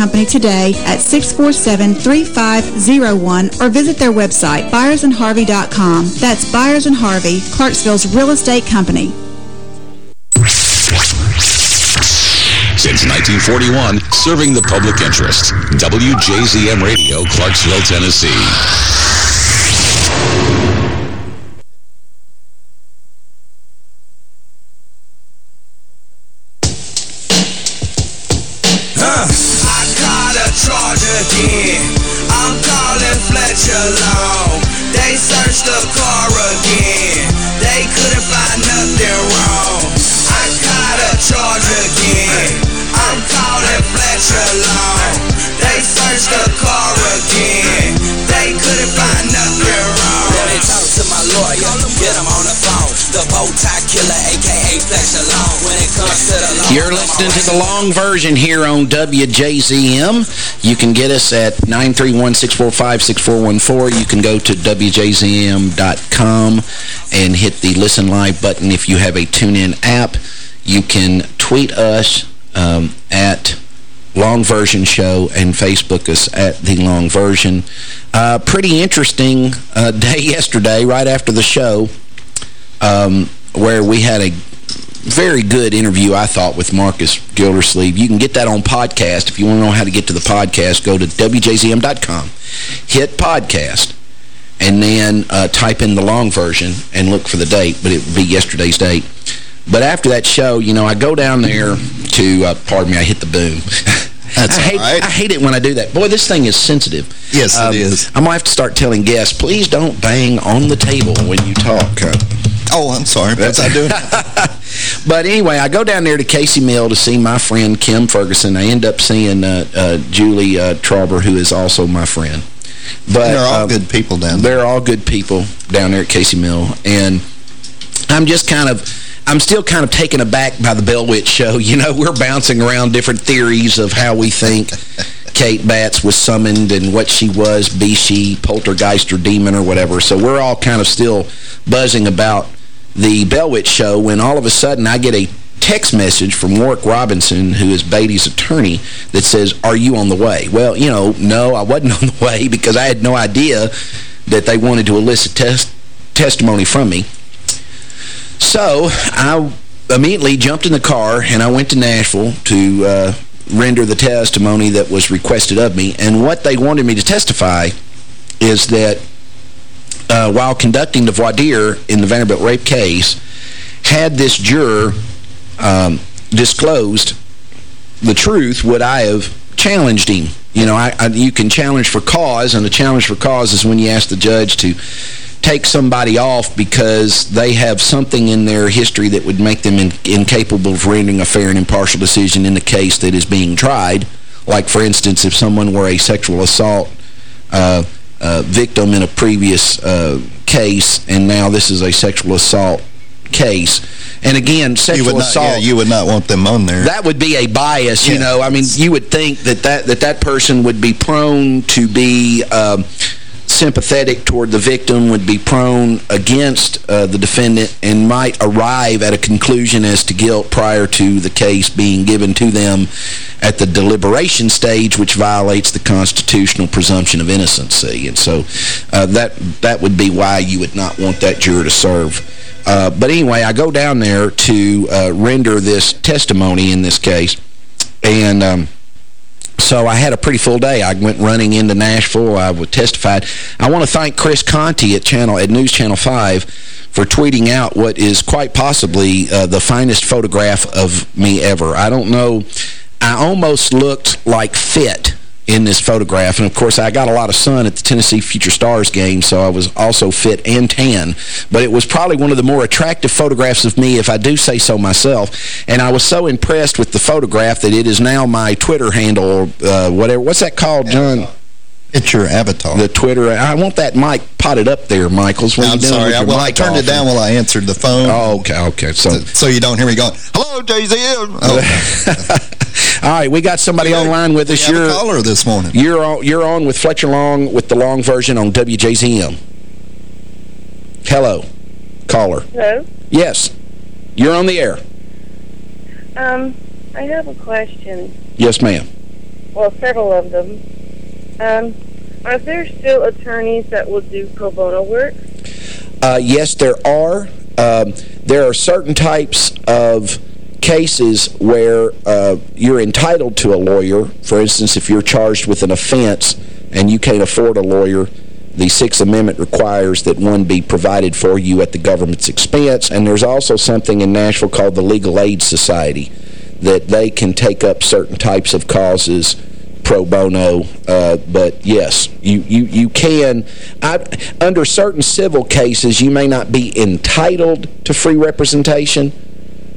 Company today at 647-3501 or visit their website, byersandharvey.com. That's Byers and Harvey, Clarksville's real estate company. Since 1941, serving the public interest. WJZM Radio, Clarksville, Tennessee. Listening to the long version here on WJZM. You can get us at 931-645-6414. You can go to WJZM.com and hit the Listen Live button if you have a TuneIn app. You can tweet us um, at Long Version Show and Facebook us at The Long Version. Uh, pretty interesting uh, day yesterday, right after the show, um, where we had a very good interview, I thought, with Marcus Gildersleeve. You can get that on podcast. If you want to know how to get to the podcast, go to WJZM.com, hit podcast, and then uh, type in the long version and look for the date, but it would be yesterday's date. But after that show, you know, I go down there to, uh, pardon me, I hit the boom. That's I hate, right. I hate it when I do that. Boy, this thing is sensitive. Yes, it Um, is. I'm going to have to start telling guests, please don't bang on the table when you talk. Oh, I'm sorry. What's I doing? But anyway, I go down there to Casey Mill to see my friend Kim Ferguson. I end up seeing uh, uh, Julie uh, Trauber, who is also my friend. But They're all uh, good people down there. They're all good people down there at Casey Mill. And I'm just kind of... I'm still kind of taken aback by the Bell Witch show. You know, we're bouncing around different theories of how we think Kate Batts was summoned and what she was, be she poltergeist or demon or whatever. So we're all kind of still buzzing about the Bell Witch show when all of a sudden I get a text message from Worrick Robinson, who is Batey's attorney, that says, are you on the way? Well, you know, no, I wasn't on the way because I had no idea that they wanted to elicit test testimony from me. So I immediately jumped in the car and I went to Nashville to uh, render the testimony that was requested of me. And what they wanted me to testify is that uh, while conducting the voir dire in the Vanderbilt rape case, had this juror um, disclosed the truth, would I have challenged him? You know, I, I, you can challenge for cause, and the challenge for cause is when you ask the judge to take somebody off because they have something in their history that would make them in, incapable of rendering a fair and impartial decision in the case that is being tried. Like, for instance, if someone were a sexual assault uh, uh, victim in a previous uh, case, and now this is a sexual assault case. And again, You sexual would, not, assault... yeah, you would not want them on there. That would be a bias, you know. I mean, you would think that that, that, that person would be prone to be um, sympathetic toward the victim, would be prone against uh, the defendant, and might arrive at a conclusion as to guilt prior to the case being given to them at the deliberation stage, which violates the constitutional presumption of innocency. And so uh, that, that would be why you would not want that juror to serve. Uh, but anyway, I go down there to uh, render this testimony in this case, and um, so I had a pretty full day. I went running into Nashville. I testified. I want to thank Chris Conte at channel at News Channel 5 for tweeting out what is quite possibly uh, the finest photograph of me ever. I don't know. I almost looked like fit in this photograph. And, of course, I got a lot of sun at the Tennessee Future Stars game, so I was also fit and tan. But it was probably one of the more attractive photographs of me, if I do say so myself. And I was so impressed with the photograph that it is now my Twitter handle or uh, whatever. What's that called, John? It's your avatar. The Twitter. I want that mic potted up there, Michaels. What are I'm you doing sorry. with I, well, I turned it down while I answered the phone. Oh, okay, okay. So, So you don't hear me going, hello, JZM. Oh, all right, we got somebody online with us. have You're a caller this morning. You're on, you're on with Fletcher Long with the long version on WJZM. Hello, caller. Hello. Yes, you're on the air. Um, I have a question. Yes, ma'am. well, several of them. Um, are there still attorneys that will do pro bono work? Uh, yes, there are. Um, there are certain types of cases where uh, you're entitled to a lawyer. For instance, if you're charged with an offense and you can't afford a lawyer, the Sixth Amendment requires that one be provided for you at the government's expense. And there's also something in Nashville called the Legal Aid Society that they can take up certain types of causes pro bono. Uh, but yes, you, you, you can. I, under certain civil cases, you may not be entitled to free representation,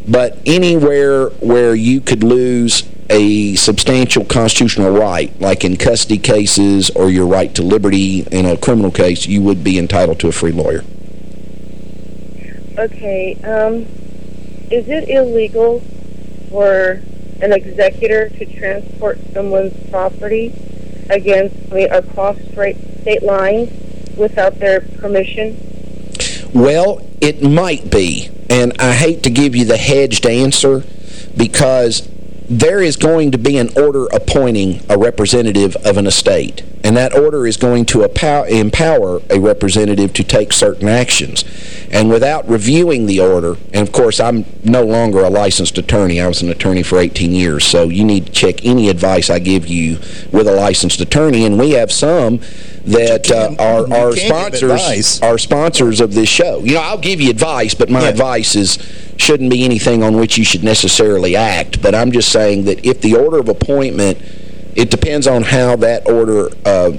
but anywhere where you could lose a substantial constitutional right, like in custody cases or your right to liberty in a criminal case, you would be entitled to a free lawyer. Okay. Um, is it illegal for an executor to transport someone's property against, mean, across state lines without their permission? Well, it might be. And I hate to give you the hedged answer because there is going to be an order appointing a representative of an estate. And that order is going to empower a representative to take certain actions. And without reviewing the order, and of course I'm no longer a licensed attorney. I was an attorney for 18 years. So you need to check any advice I give you with a licensed attorney. And we have some that uh, are, are sponsors are sponsors of this show. You know, I'll give you advice, but my yeah. advice is shouldn't be anything on which you should necessarily act. But I'm just saying that if the order of appointment, it depends on how that order uh,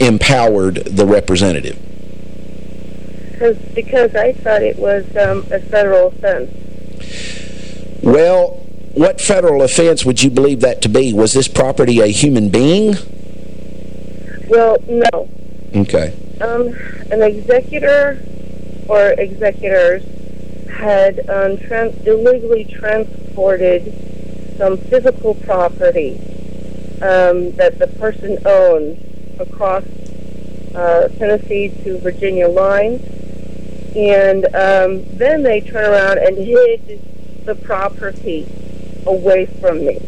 empowered the representative. Because I thought it was um, a federal offense. Well, what federal offense would you believe that to be? Was this property a human being? Well, no. Okay. Um, an executor or executors had um, trans illegally transported some physical property um, that the person owns across uh, Tennessee to Virginia line. And um, then they turn around and hid the property away from me.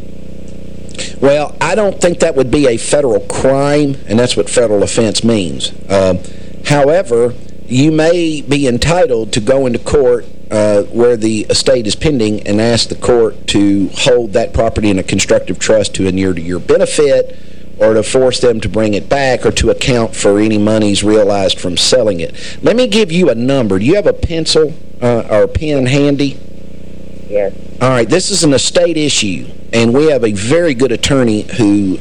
Well, I don't think that would be a federal crime, and that's what federal offense means. Uh, however, you may be entitled to go into court uh, where the estate is pending and ask the court to hold that property in a constructive trust to inure to your benefit or to force them to bring it back or to account for any monies realized from selling it. Let me give you a number. Do you have a pencil uh, or a pen handy? Yes. All right, this is an estate issue, and we have a very good attorney who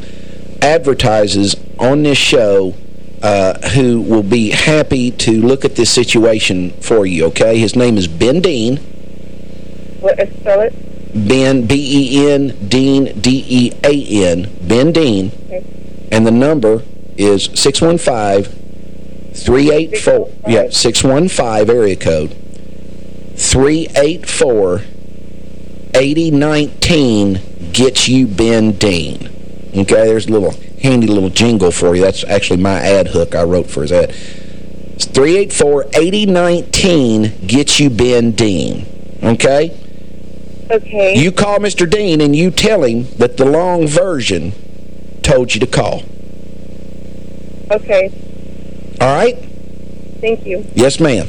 advertises on this show uh, who will be happy to look at this situation for you, okay? His name is Ben Dean. What, spell it? Ben, B-E-N, Dean, D-E-A-N, Ben Dean. Okay. And the number is 615-384, yeah, 615 area code, 384-8019 gets you Ben Dean. Okay, there's a little handy little jingle for you. That's actually my ad hook I wrote for his ad. 384-8019 gets you Ben Dean. Okay? Okay. You call Mr. Dean and you tell him that the long version told you to call. Okay. All right? Thank you. Yes, ma'am.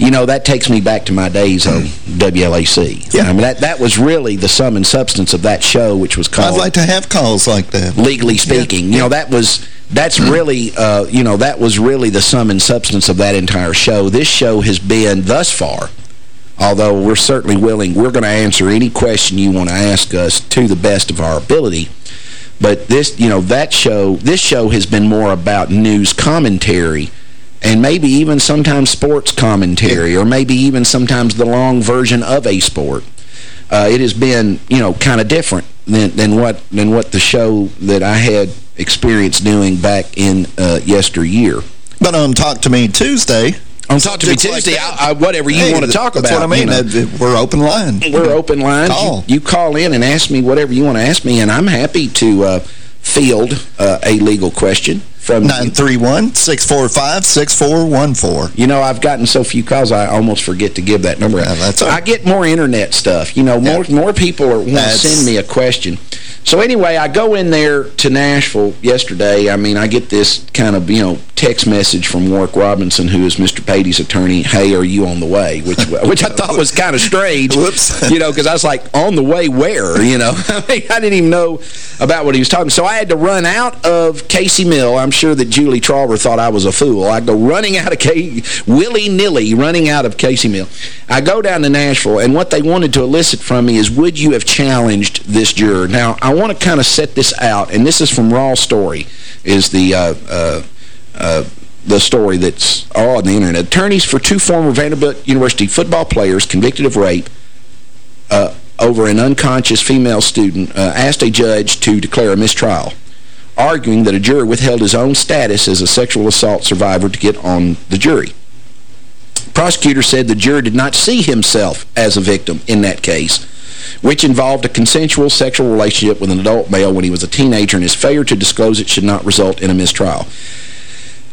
You know, that takes me back to my days on WLAC. Yeah. I mean, that, that was really the sum and substance of that show, which was called... I'd like to have calls like that. Legally speaking. Yeah. You know, that was... That's mm-hmm. really, uh, you know, that was really the sum and substance of that entire show. This show has been, thus far, although we're certainly willing, we're going to answer any question you want to ask us to the best of our ability. But this, you know, that show, this show has been more about news commentary and maybe even sometimes sports commentary or maybe even sometimes the long version of a sport. Uh, it has been, you know, kind of different than, than what than what the show that I had experienced doing back in uh, yesteryear. But on Talk to Me Tuesday... On Talk to Me Tuesday, like I, I, whatever you hey, want to talk that's about. That's what I mean. You know. We're open line. We're open line. Call. You, you, call in and ask me whatever you want to ask me, and I'm happy to uh, field uh, a legal question from... 931-645-6414. You know, I've gotten so few calls, I almost forget to give that number. Yeah, that's I get more internet stuff. You know, more Yeah. more people are, want to send me a question. So anyway, I go in there to Nashville yesterday. I mean, I get this kind of, you know, text message from Worrick Robinson, who is Mr. Batey's attorney, hey, are you on the way? Which which I thought was kind of strange. Whoops. You know, because I was like, on the way where? You know, I mean, I didn't even know about what he was talking. So I had to run out of Casey Mill. I'm sure that Julie Trawer thought I was a fool. I go running out of willy-nilly running out of Casey Mill. I go down to Nashville, and what they wanted to elicit from me is, would you have challenged this juror? Now, I want to kind of set this out, and this is from Raw Story, is the... Uh, uh, uh, the story that's all on the internet. Attorneys for two former Vanderbilt University football players convicted of rape uh, over an unconscious female student uh, asked a judge to declare a mistrial, arguing that a juror withheld his own status as a sexual assault survivor to get on the jury. Prosecutor said the juror did not see himself as a victim in that case, which involved a consensual sexual relationship with an adult male when he was a teenager, and his failure to disclose it should not result in a mistrial.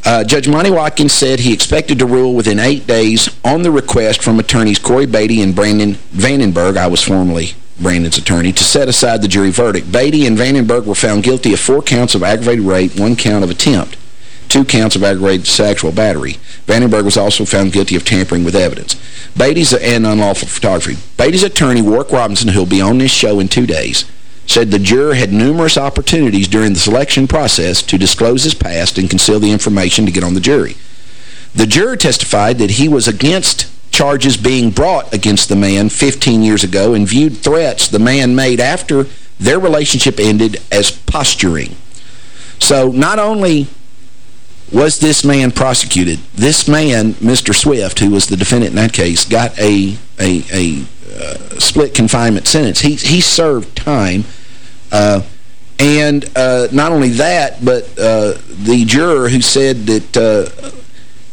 Uh, Judge Monty Watkins said he expected to rule within eight days on the request from attorneys Cory Batey and Brandon Vandenberg, I was formerly Brandon's attorney, to set aside the jury verdict. Batey and Vandenberg were found guilty of four counts of aggravated rape, one count of attempt, two counts of aggravated sexual battery. Vandenberg was also found guilty of tampering with evidence. Batey's and unlawful photography. Batey's attorney, Worrick Robinson, who'll be on this show in two days, said the juror had numerous opportunities during the selection process to disclose his past and conceal the information to get on the jury. The juror testified that he was against charges being brought against the man 15 years ago and viewed threats the man made after their relationship ended as posturing. So not only was this man prosecuted, this man, Mr. Swift, who was the defendant in that case, got a, a, a uh, split confinement sentence. He, he served time. Uh, and uh, not only that, but uh, the juror who said that uh,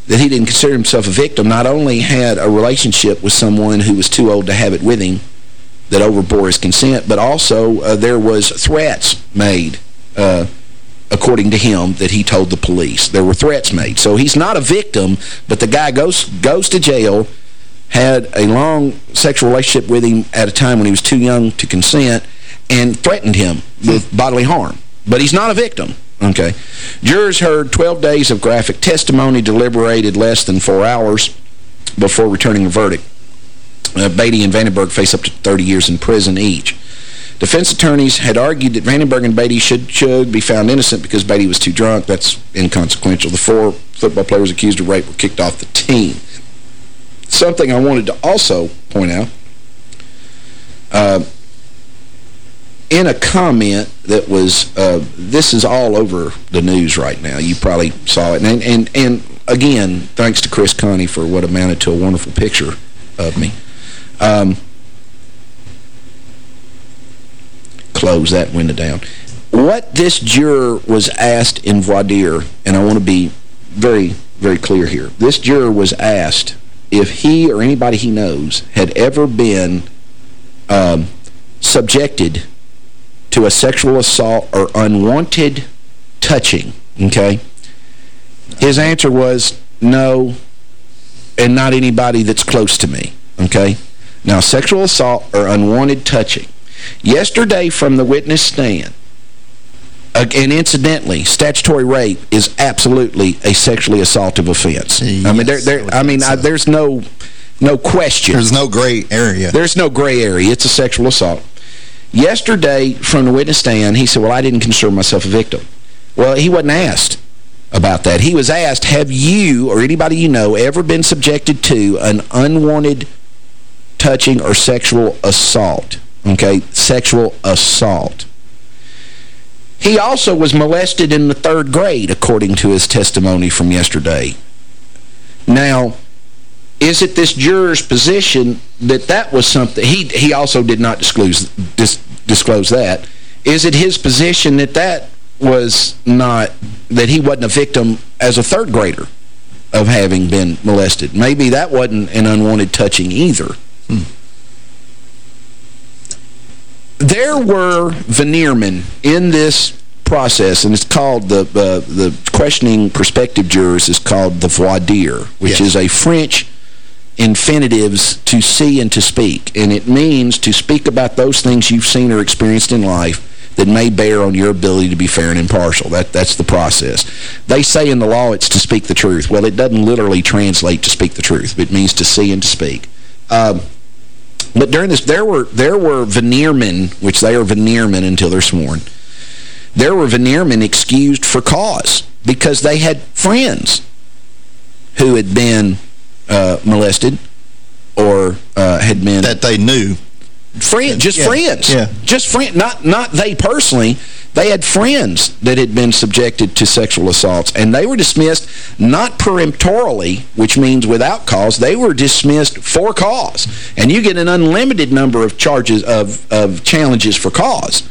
that he didn't consider himself a victim not only had a relationship with someone who was too old to have it with him that overbore his consent, but also uh, there was threats made, uh, according to him, that he told the police. There were threats made. So he's not a victim, but the guy goes goes to jail, had a long sexual relationship with him at a time when he was too young to consent, and threatened him with bodily harm. But he's not a victim. Okay. Jurors heard 12 days of graphic testimony, deliberated less than four hours before returning a verdict. Uh, Batey and Vandenberg face up to 30 years in prison each. Defense attorneys had argued that Vandenberg and Batey should, should be found innocent because Batey was too drunk. That's inconsequential. The four football players accused of rape were kicked off the team. Something I wanted to also point out, uh, in a comment that was, uh, this is all over the news right now. You probably saw it. And, and, and again, thanks to Chris Conte for what amounted to a wonderful picture of me. Um, close that window down. What this juror was asked in voir dire, and I want to be very, very clear here. This juror was asked if he or anybody he knows had ever been um, subjected to a sexual assault or unwanted touching, okay? His answer was no, and not anybody that's close to me, okay? Now, sexual assault or unwanted touching. Yesterday from the witness stand, uh, and incidentally, statutory rape is absolutely a sexually assaultive offense. I mean, there, there, I mean, I, there's no no question. There's no gray area. There's no gray area. It's a sexual assault. Yesterday, from the witness stand, he said, well, I didn't consider myself a victim. Well, he wasn't asked about that. He was asked, have you or anybody you know ever been subjected to an unwanted touching or sexual assault? Okay, sexual assault. He also was molested in the third grade, according to his testimony from yesterday. Now, is it this juror's position that that was something... He, he also did not disclose, dis, disclose that. Is it his position that that was not... that he wasn't a victim as a third grader of having been molested? Maybe that wasn't an unwanted touching either. Hmm. There were veniremen in this process, and it's called, the uh, the questioning prospective jurors is called the voir dire, which Yes. is a French infinitives to see and to speak. And it means to speak about those things you've seen or experienced in life that may bear on your ability to be fair and impartial. That That's the process. They say in the law it's to speak the truth. Well, it doesn't literally translate to speak the truth. It means to see and to speak. Um, but during this, there were there were veniremen, which they are veniremen until they're sworn. There were veniremen excused for cause because they had friends who had been uh, molested or uh, had been That they knew. friend, just Yeah, friends. yeah. Just friend, not not they personally. They had friends that had been subjected to sexual assaults, and they were dismissed not peremptorily, which means without cause. They were dismissed for cause, and you get an unlimited number of charges of of challenges for cause.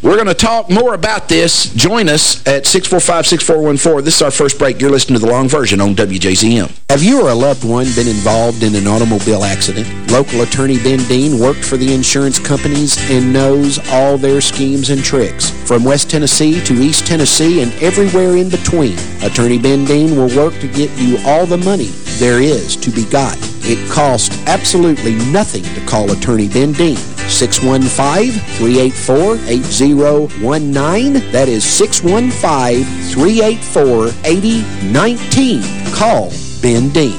We're going to talk more about this. Join us at 645-6414. This is our first break. You're listening to the long version on WJZM. Have you or a loved one been involved in an automobile accident? Local attorney Ben Dean worked for the insurance companies and knows all their schemes and tricks. From West Tennessee to East Tennessee and everywhere in between, Attorney Ben Dean will work to get you all the money there is to be got. It costs absolutely nothing to call Attorney Ben Dean. 615-384-8019. That is 615-384-8019. Call Ben Dean.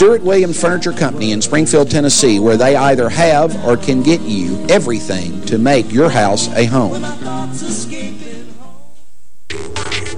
Stewart Williams Furniture Company in Springfield, Tennessee, where they either have or can get you everything to make your house a home.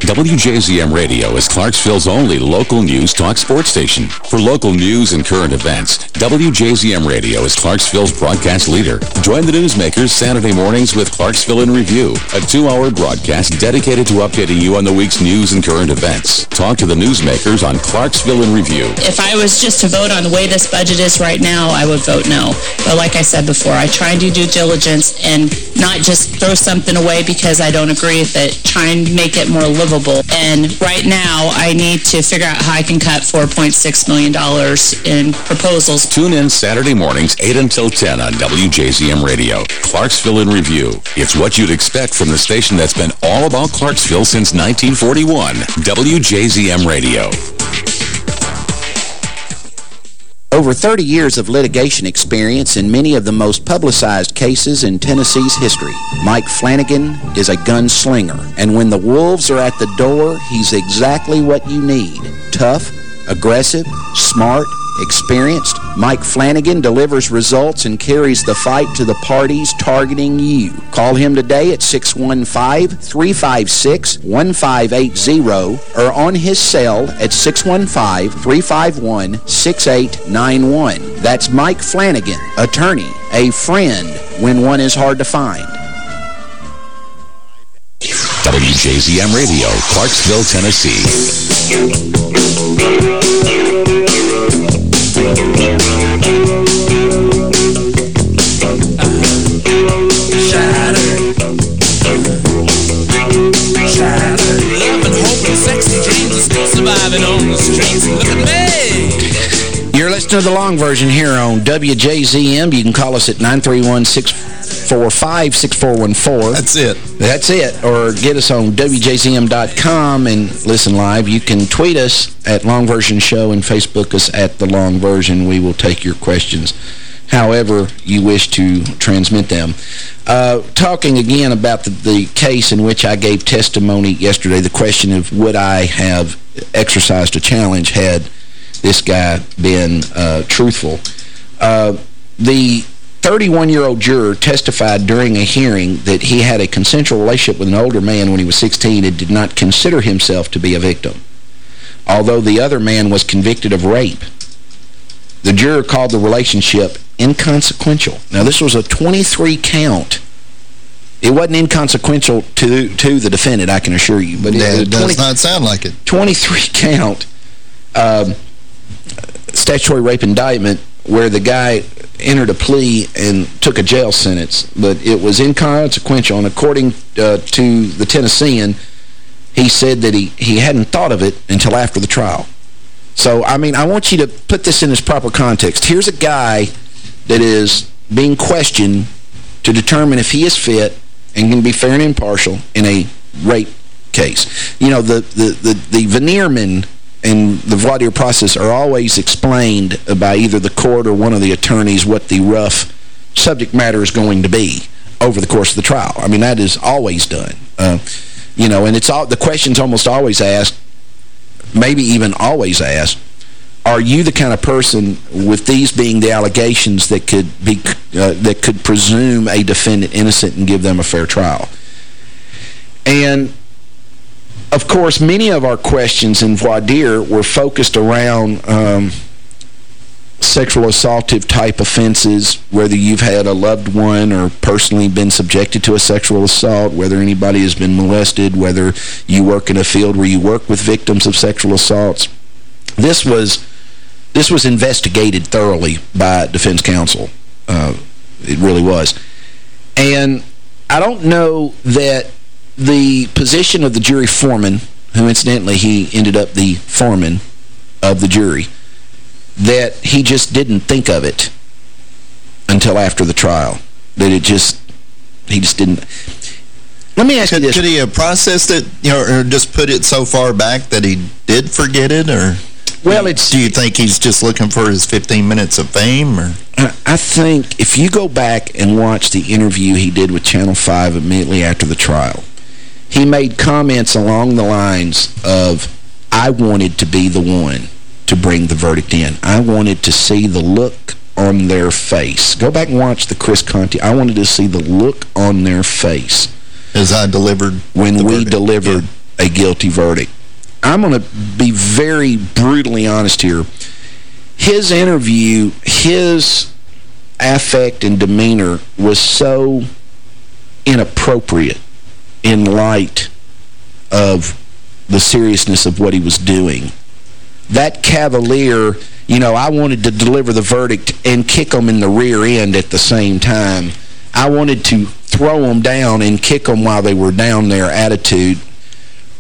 WJZM Radio is Clarksville's only local news talk sports station. For local news and current events, WJZM Radio is Clarksville's broadcast leader. Join the newsmakers Saturday mornings with Clarksville in Review, a two-hour broadcast dedicated to updating you on the week's news and current events. Talk to the newsmakers on Clarksville in Review. If I was just to vote on the way this budget is right now, I would vote no. But like I said before, I try and do due diligence and not just throw something away because I don't agree with it. Try and make it more livable. And right now, I need to figure out how I can cut $4.6 million in proposals. Tune in Saturday mornings 8 until 10 on WJZM Radio. Clarksville in Review. It's what you'd expect from the station that's been all about Clarksville since 1941. WJZM Radio. Over 30 years of litigation experience in many of the most publicized cases in Tennessee's history, Mike Flanagan is a gunslinger. And when the wolves are at the door, he's exactly what you need. Tough, aggressive, smart, experienced, Mike Flanagan delivers results and carries the fight to the parties targeting you. Call him today at 615-356-1580 or on his cell at 615-351-6891. That's Mike Flanagan, attorney, a friend when one is hard to find. Streets. Look at me. You're listening to the long version here on WJZM. You can call us at 931-645-6414. That's it. That's it. Or get us on WJZM.com and listen live. You can tweet us at Long Version Show and Facebook us at The Long Version. We will take your questions however you wish to transmit them. Uh, talking again about the, the case in which I gave testimony yesterday, the question of would I have exercised a challenge had this guy been uh, truthful. Uh, the 31-year-old juror testified during a hearing that he had a consensual relationship with an older man when he was 16 and did not consider himself to be a victim. Although the other man was convicted of rape, the juror called the relationship inconsequential. Now, this was a 23-count It wasn't inconsequential to to the defendant, I can assure you. But yeah, it, it does 20, not sound like it. 23 count um, statutory rape indictment where the guy entered a plea and took a jail sentence, but it was inconsequential. And according uh, to the Tennessean, he said that he, he hadn't thought of it until after the trial. So, I mean, I want you to put this in its proper context. Here's a guy that is being questioned to determine if he is fit and can be fair and impartial in a rape case. You know, the, the, the, the veniremen in the voir dire process are always explained by either the court or one of the attorneys what the rough subject matter is going to be over the course of the trial. I mean, that is always done. Uh, you know, and it's all the question's almost always asked, maybe even always asked, are you the kind of person, with these being the allegations, that could be uh, that could presume a defendant innocent and give them a fair trial? And, of course, many of our questions in voir dire were focused around um, sexual assaultive type offenses, whether you've had a loved one or personally been subjected to a sexual assault, whether anybody has been molested, whether you work in a field where you work with victims of sexual assaults. This was this was investigated thoroughly by defense counsel. Uh, it really was. And I don't know that the position of the jury foreman, who incidentally he ended up the foreman of the jury, that he just didn't think of it until after the trial. That it just, he just didn't. Let me ask could, you this. Could he have processed it, you know, or just put it so far back that he did forget it, or... Well, it's... Do you think he's just looking for his 15 minutes of fame? or? I think if you go back and watch the interview he did with Channel 5 immediately after the trial, he made comments along the lines of, I wanted to be the one to bring the verdict in. I wanted to see the look on their face. Go back and watch the Chris Conte. I wanted to see the look on their face. As I delivered When we verdict. delivered yeah. a guilty verdict. I'm going to be very brutally honest here. His interview, his affect and demeanor was so inappropriate in light of the seriousness of what he was doing. That cavalier, you know, I wanted to deliver the verdict and kick him in the rear end at the same time. I wanted to throw them down and kick them while they were down there attitude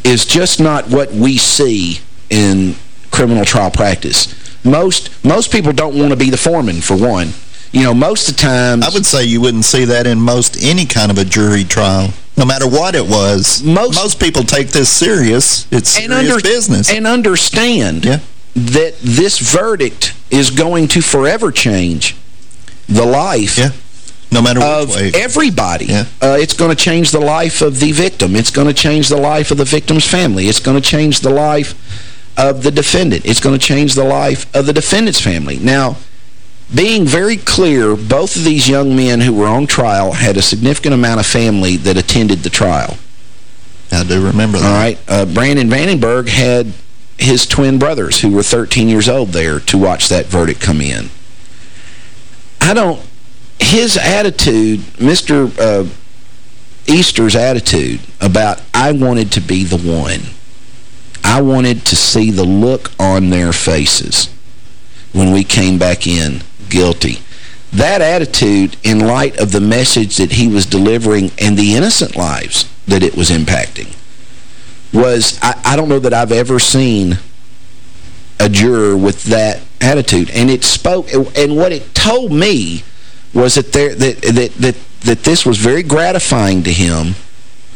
is just not what we see in criminal trial practice. Most most people don't want to be the foreman, for one. You know, most of the time... I would say you wouldn't see that in most any kind of a jury trial, no matter what it was. Most, most people take this serious. It's serious under, business. And understand yeah. that this verdict is going to forever change the life yeah. no matter of everybody. Yeah. Uh, it's going to change the life of the victim. It's going to change the life of the victim's family. It's going to change the life of the defendant. It's going to change the life of the defendant's family. Now, being very clear, both of these young men who were on trial had a significant amount of family that attended the trial. I do remember that. All right. Uh, Brandon Vandenberg had his twin brothers who were 13 years old there to watch that verdict come in. I don't... His attitude, Mr. Uh, Easter's attitude about I wanted to be the one. I wanted to see the look on their faces when we came back in guilty. That attitude, in light of the message that he was delivering and the innocent lives that it was impacting, was, I, I don't know that I've ever seen a juror with that attitude. And it spoke, and what it told me was that, there, that, that, that, that this was very gratifying to him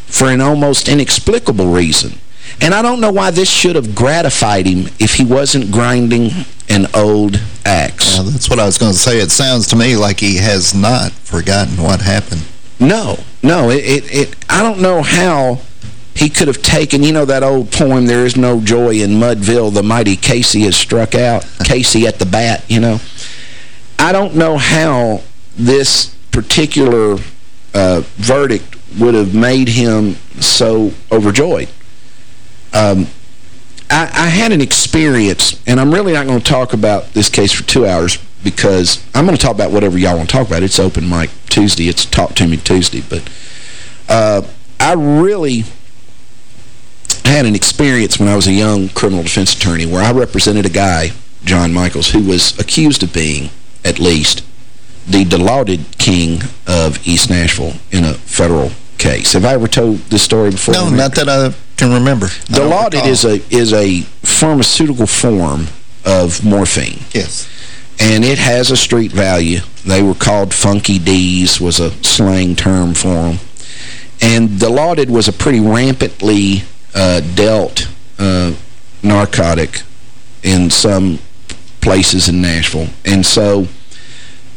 for an almost inexplicable reason. And I don't know why this should have gratified him if he wasn't grinding an old axe. Well, that's what I was going to say. It sounds to me like he has not forgotten what happened. No, no. It, it, it, I don't know how he could have taken, you know that old poem, There is no joy in Mudville, the mighty Casey has struck out. Casey at the bat, you know. I don't know how this particular uh, verdict would have made him so overjoyed. Um, I, I, had an experience, and I'm really not going to talk about this case for two hours because I'm going to talk about whatever y'all want to talk about. It's open mic Tuesday. It's Talk to Me Tuesday. But uh, I really had an experience when I was a young criminal defense attorney where I represented a guy, John Michaels, who was accused of being, at least, the Dilaudid king of East Nashville in a federal case. Have I ever told this story before? No, not that I can remember. Dilaudid is a is a pharmaceutical form of morphine. Yes. And it has a street value. They were called Funky D's was a slang term for them. And Dilaudid was a pretty rampantly uh, dealt uh, narcotic in some places in Nashville. And so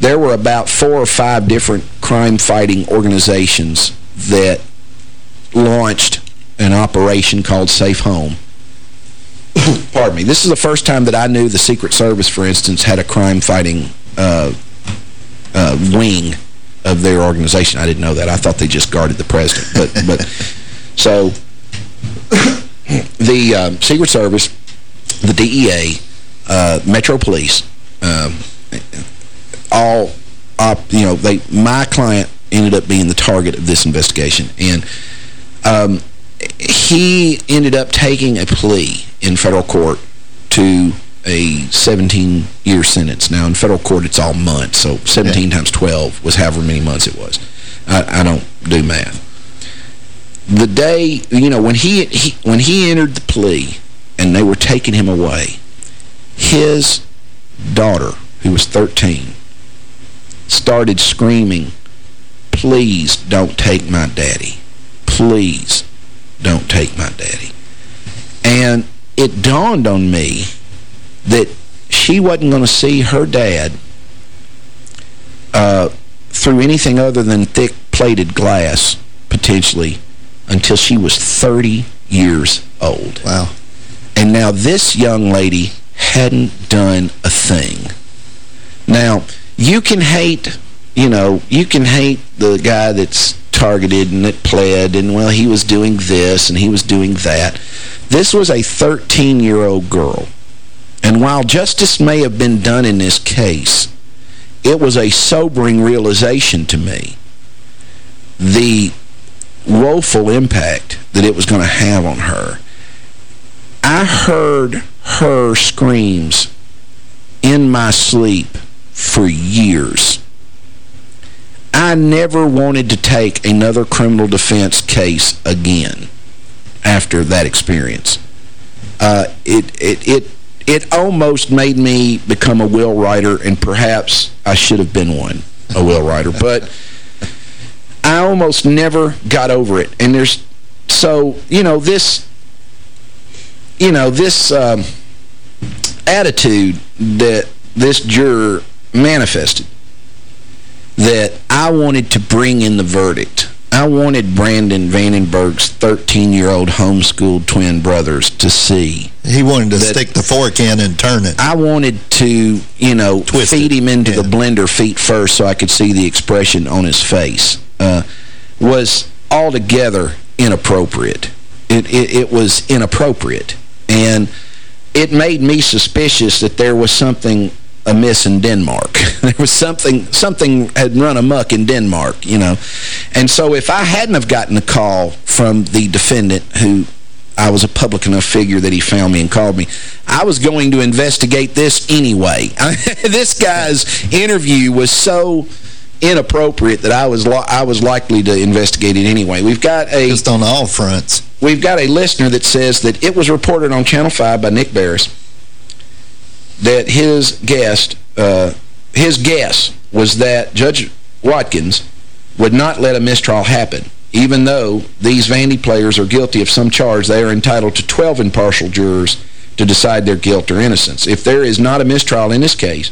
there were about four or five different crime-fighting organizations that launched an operation called Safe Home. Pardon me. This is the first time that I knew the Secret Service, for instance, had a crime-fighting uh, uh, wing of their organization. I didn't know that. I thought they just guarded the president. But but so the uh, Secret Service, the DEA, uh, Metro Police, um, all, you know, they my client ended up being the target of this investigation. And um, he ended up taking a plea in federal court to a 17-year sentence. Now, in federal court, it's all months, so 17 yeah. times 12 was however many months it was. I, I, don't do math. The day, you know, when he, he when he entered the plea and they were taking him away, his daughter, who was 13, started screaming, please don't take my daddy. Please don't take my daddy. And it dawned on me that she wasn't going to see her dad uh, through anything other than thick plated glass, potentially, until she was 30 years old. Wow. And now this young lady hadn't done a thing. Now, you can hate, you know, you can hate the guy that's targeted and it pled and, well, he was doing this and he was doing that. This was a 13-year-old girl. And while justice may have been done in this case, it was a sobering realization to me the woeful impact that it was going to have on her. I heard her screams in my sleep for years. I never wanted to take another criminal defense case again after that experience. Uh, it, it, it, it almost made me become a will writer, and perhaps I should have been one, a will writer. But I almost never got over it. And there's, so, you know, this, you know, this um, attitude that this juror manifested that I wanted to bring in the verdict. I wanted Brandon Vandenberg's 13-year-old homeschooled twin brothers to see. He wanted to stick the fork in and turn it. I wanted to, you know, Twist feed it. him into yeah. the blender feet first so I could see the expression on his face. Uh, was altogether inappropriate. It, it, it was inappropriate. And it made me suspicious that there was something amiss in Denmark. there was something something had run amuck in Denmark, you know. And so if I hadn't have gotten a call from the defendant who I was a public enough figure that he found me and called me. I was going to investigate this anyway. this guy's interview was so inappropriate that I was I was likely to investigate it anyway. We've got a just on all fronts. We've got a listener that says that it was reported on Channel 5 by Nick Beres that his guest, uh, his guess was that Judge Watkins would not let a mistrial happen. Even though these Vandy players are guilty of some charge, they are entitled to 12 impartial jurors to decide their guilt or innocence. If there is not a mistrial in this case,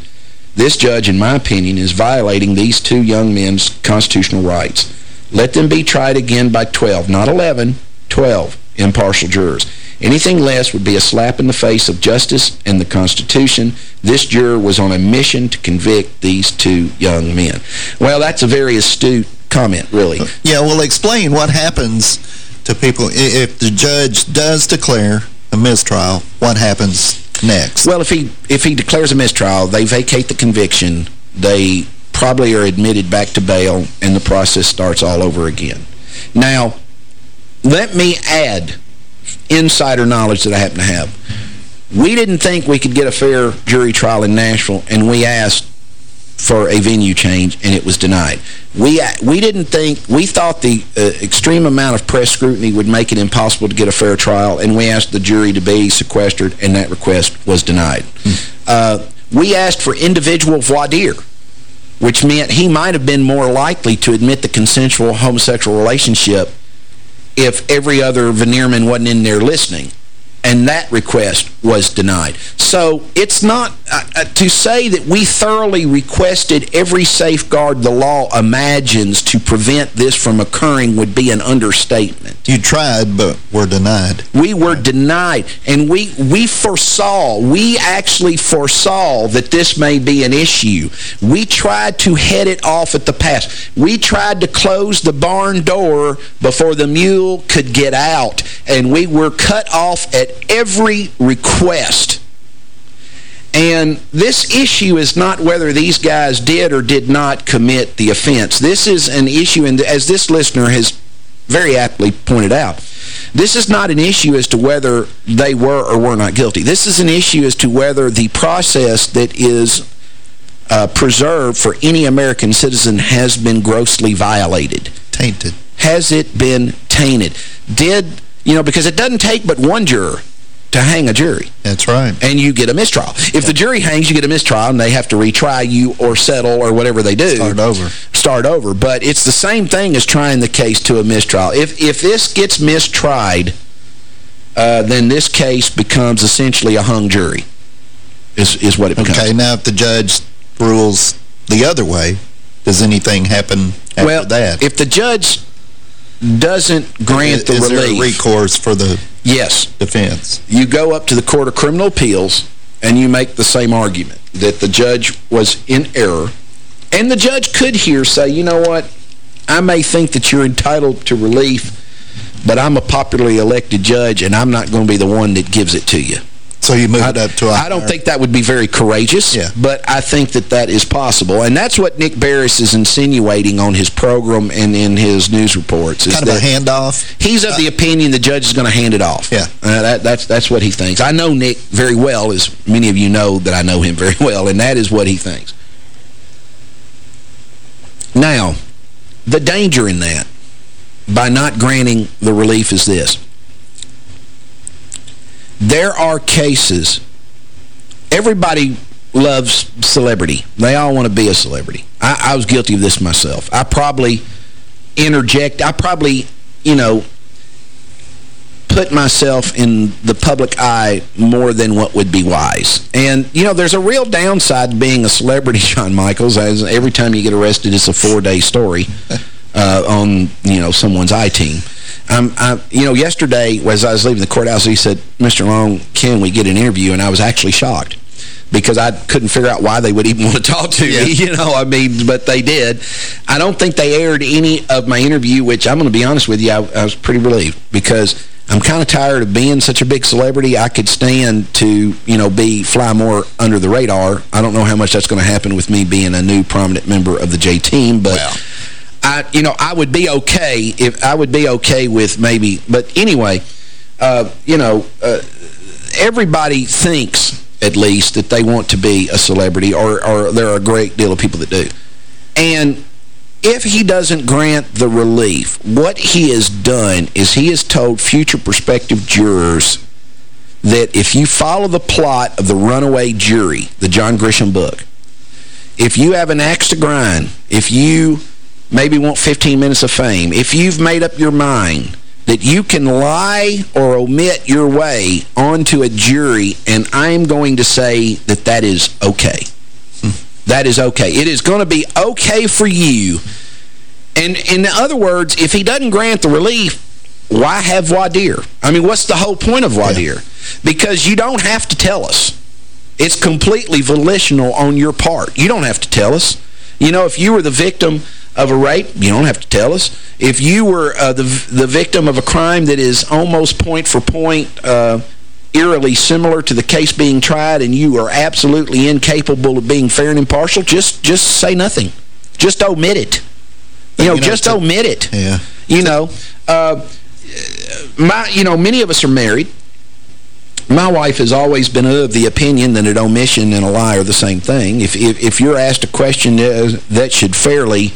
this judge, in my opinion, is violating these two young men's constitutional rights. Let them be tried again by 12, not 11, 12 impartial jurors. Anything less would be a slap in the face of justice and the Constitution. This juror was on a mission to convict these two young men. Well, that's a very astute comment, really. Yeah, well, explain what happens to people if the judge does declare a mistrial, what happens next? Well, if he if he declares a mistrial, they vacate the conviction, they probably are admitted back to bail, and the process starts all over again. Now, let me add insider knowledge that I happen to have. We didn't think we could get a fair jury trial in Nashville, and we asked for a venue change, and it was denied. We we didn't think, we thought the uh, extreme amount of press scrutiny would make it impossible to get a fair trial, and we asked the jury to be sequestered, and that request was denied. Hmm. Uh, we asked for individual voir dire, which meant he might have been more likely to admit the consensual homosexual relationship if every other venireman wasn't in there listening. And that request was denied. So it's not, uh, uh, to say that we thoroughly requested every safeguard the law imagines to prevent this from occurring would be an understatement. You tried, but were denied. We were denied, and we, we foresaw, we actually foresaw that this may be an issue. We tried to head it off at the pass. We tried to close the barn door before the mule could get out, and we were cut off at every request. And this issue is not whether these guys did or did not commit the offense. This is an issue, and as this listener has very aptly pointed out, this is not an issue as to whether they were or were not guilty. This is an issue as to whether the process that is uh, preserved for any American citizen has been grossly violated. Tainted. Has it been tainted? Did, you know, because it doesn't take but one juror to hang a jury. That's right. And you get a mistrial. If the jury hangs, you get a mistrial, and they have to retry you or settle or whatever they do. Start over. Start over. But it's the same thing as trying the case to a mistrial. If, if this gets mistried, uh, then this case becomes essentially a hung jury, is, is what it becomes. Okay, now if the judge rules the other way, does anything happen after well, that? if the judge doesn't grant is, the is relief... recourse for the yes. defense? You go up to the Court of Criminal Appeals and you make the same argument, that the judge was in error. And the judge could here say, you know what, I may think that you're entitled to relief, but I'm a popularly elected judge, and I'm not going to be the one that gives it to you. So you move I, it up to a I don't think that would be very courageous, yeah. but I think that that is possible. And that's what Nick Beres is insinuating on his program and in his news reports. Is kind of a handoff? He's of uh, the opinion the judge is going to hand it off. Yeah. Uh, that, that's, that's what he thinks. I know Nick very well, as many of you know that I know him very well, and that is what he thinks. Now, the danger in that, by not granting the relief, is this there are cases, everybody loves celebrity. They all want to be a celebrity. I, I was guilty of this myself. I probably interject, I probably, you know, put myself in the public eye more than what would be wise. And, you know, there's a real downside to being a celebrity, John Michaels, as every time you get arrested, it's a four-day story uh, on, you know, someone's I-team. Um, I, you know, yesterday, as I was leaving the courthouse, he said, Mr. Long, can we get an interview? And I was actually shocked because I couldn't figure out why they would even want to talk to yeah. me, you know, I mean, but they did. I don't think they aired any of my interview, which I'm going to be honest with you, I, I was pretty relieved because I'm kind of tired of being such a big celebrity. I could stand to, you know, be fly more under the radar. I don't know how much that's going to happen with me being a new prominent member of the J-team, but... Well I, you know, I would be okay if I would be okay with maybe, but anyway, uh, you know, uh, everybody thinks at least that they want to be a celebrity or, or there are a great deal of people that do. And if he doesn't grant the relief, what he has done is he has told future prospective jurors that if you follow the plot of the runaway jury, the John Grisham book, if you have an axe to grind, if you maybe want 15 minutes of fame, if you've made up your mind that you can lie or omit your way onto a jury, and I'm going to say that that is okay. Hmm. That is okay. It is going to be okay for you. And in other words, if he doesn't grant the relief, why have dire? I mean, what's the whole point of dire? Yeah. Because you don't have to tell us. It's completely volitional on your part. You don't have to tell us. You know, if you were the victim of a rape, you don't have to tell us. If you were uh, the, the victim of a crime that is almost point for point uh, eerily similar to the case being tried and you are absolutely incapable of being fair and impartial, just just say nothing. Just omit it. You know, you know just omit it. Yeah. You know, uh, my, you know, many of us are married. My wife has always been of the opinion that an omission and a lie are the same thing. If if, if you're asked a question that should fairly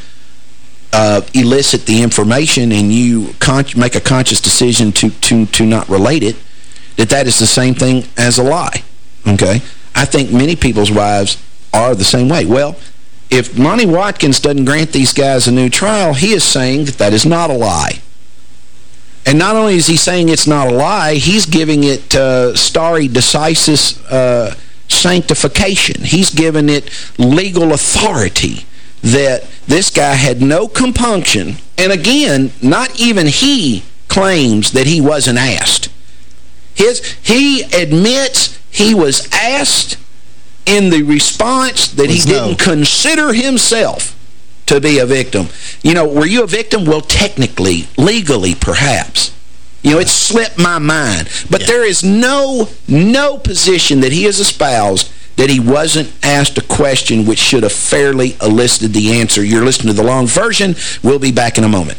uh, elicit the information and you make a conscious decision to, to, to not relate it, that that is the same thing as a lie. Okay? I think many people's wives are the same way. Well, if Monte Watkins doesn't grant these guys a new trial, he is saying that that is not a lie. And not only is he saying it's not a lie, he's giving it uh, stare decisis uh, sanctification. He's giving it legal authority that this guy had no compunction. And again, not even he claims that he wasn't asked. His, he admits he was asked in the response that he didn't consider himself to be a victim. You know, were you a victim? Well, technically, legally, perhaps. You know, it slipped my mind. But yeah. there is no, no position that he has espoused that he wasn't asked a question which should have fairly elicited the answer. You're listening to the long version. We'll be back in a moment.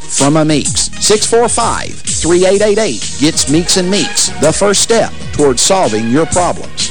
from a Meeks. 645-3888 gets Meeks and Meeks, the first step towards solving your problems.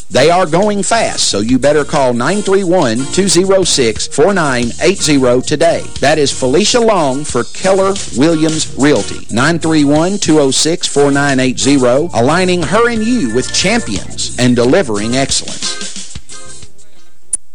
They are going fast, so you better call 931-206-4980 today. That is Felicia Long for Keller Williams Realty. 931-206-4980, aligning her and you with champions and delivering excellence.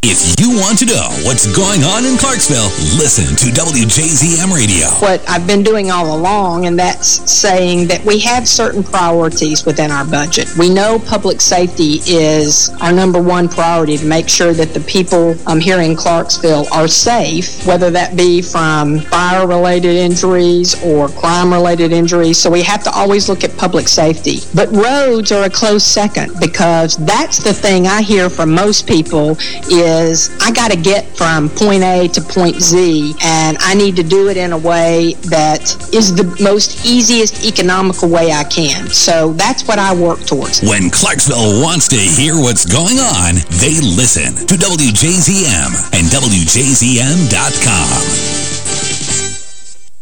If you want to know what's going on in Clarksville, listen to WJZM Radio. What I've been doing all along, and that's saying that we have certain priorities within our budget. We know public safety is our number one priority to make sure that the people um, here in Clarksville are safe, whether that be from fire-related injuries or crime-related injuries. So we have to always look at public safety. But roads are a close second because that's the thing I hear from most people is is I got to get from point A to point Z, and I need to do it in a way that is the most easiest economical way I can. So that's what I work towards. When Clarksville wants to hear what's going on, they listen to WJZM and WJZM.com.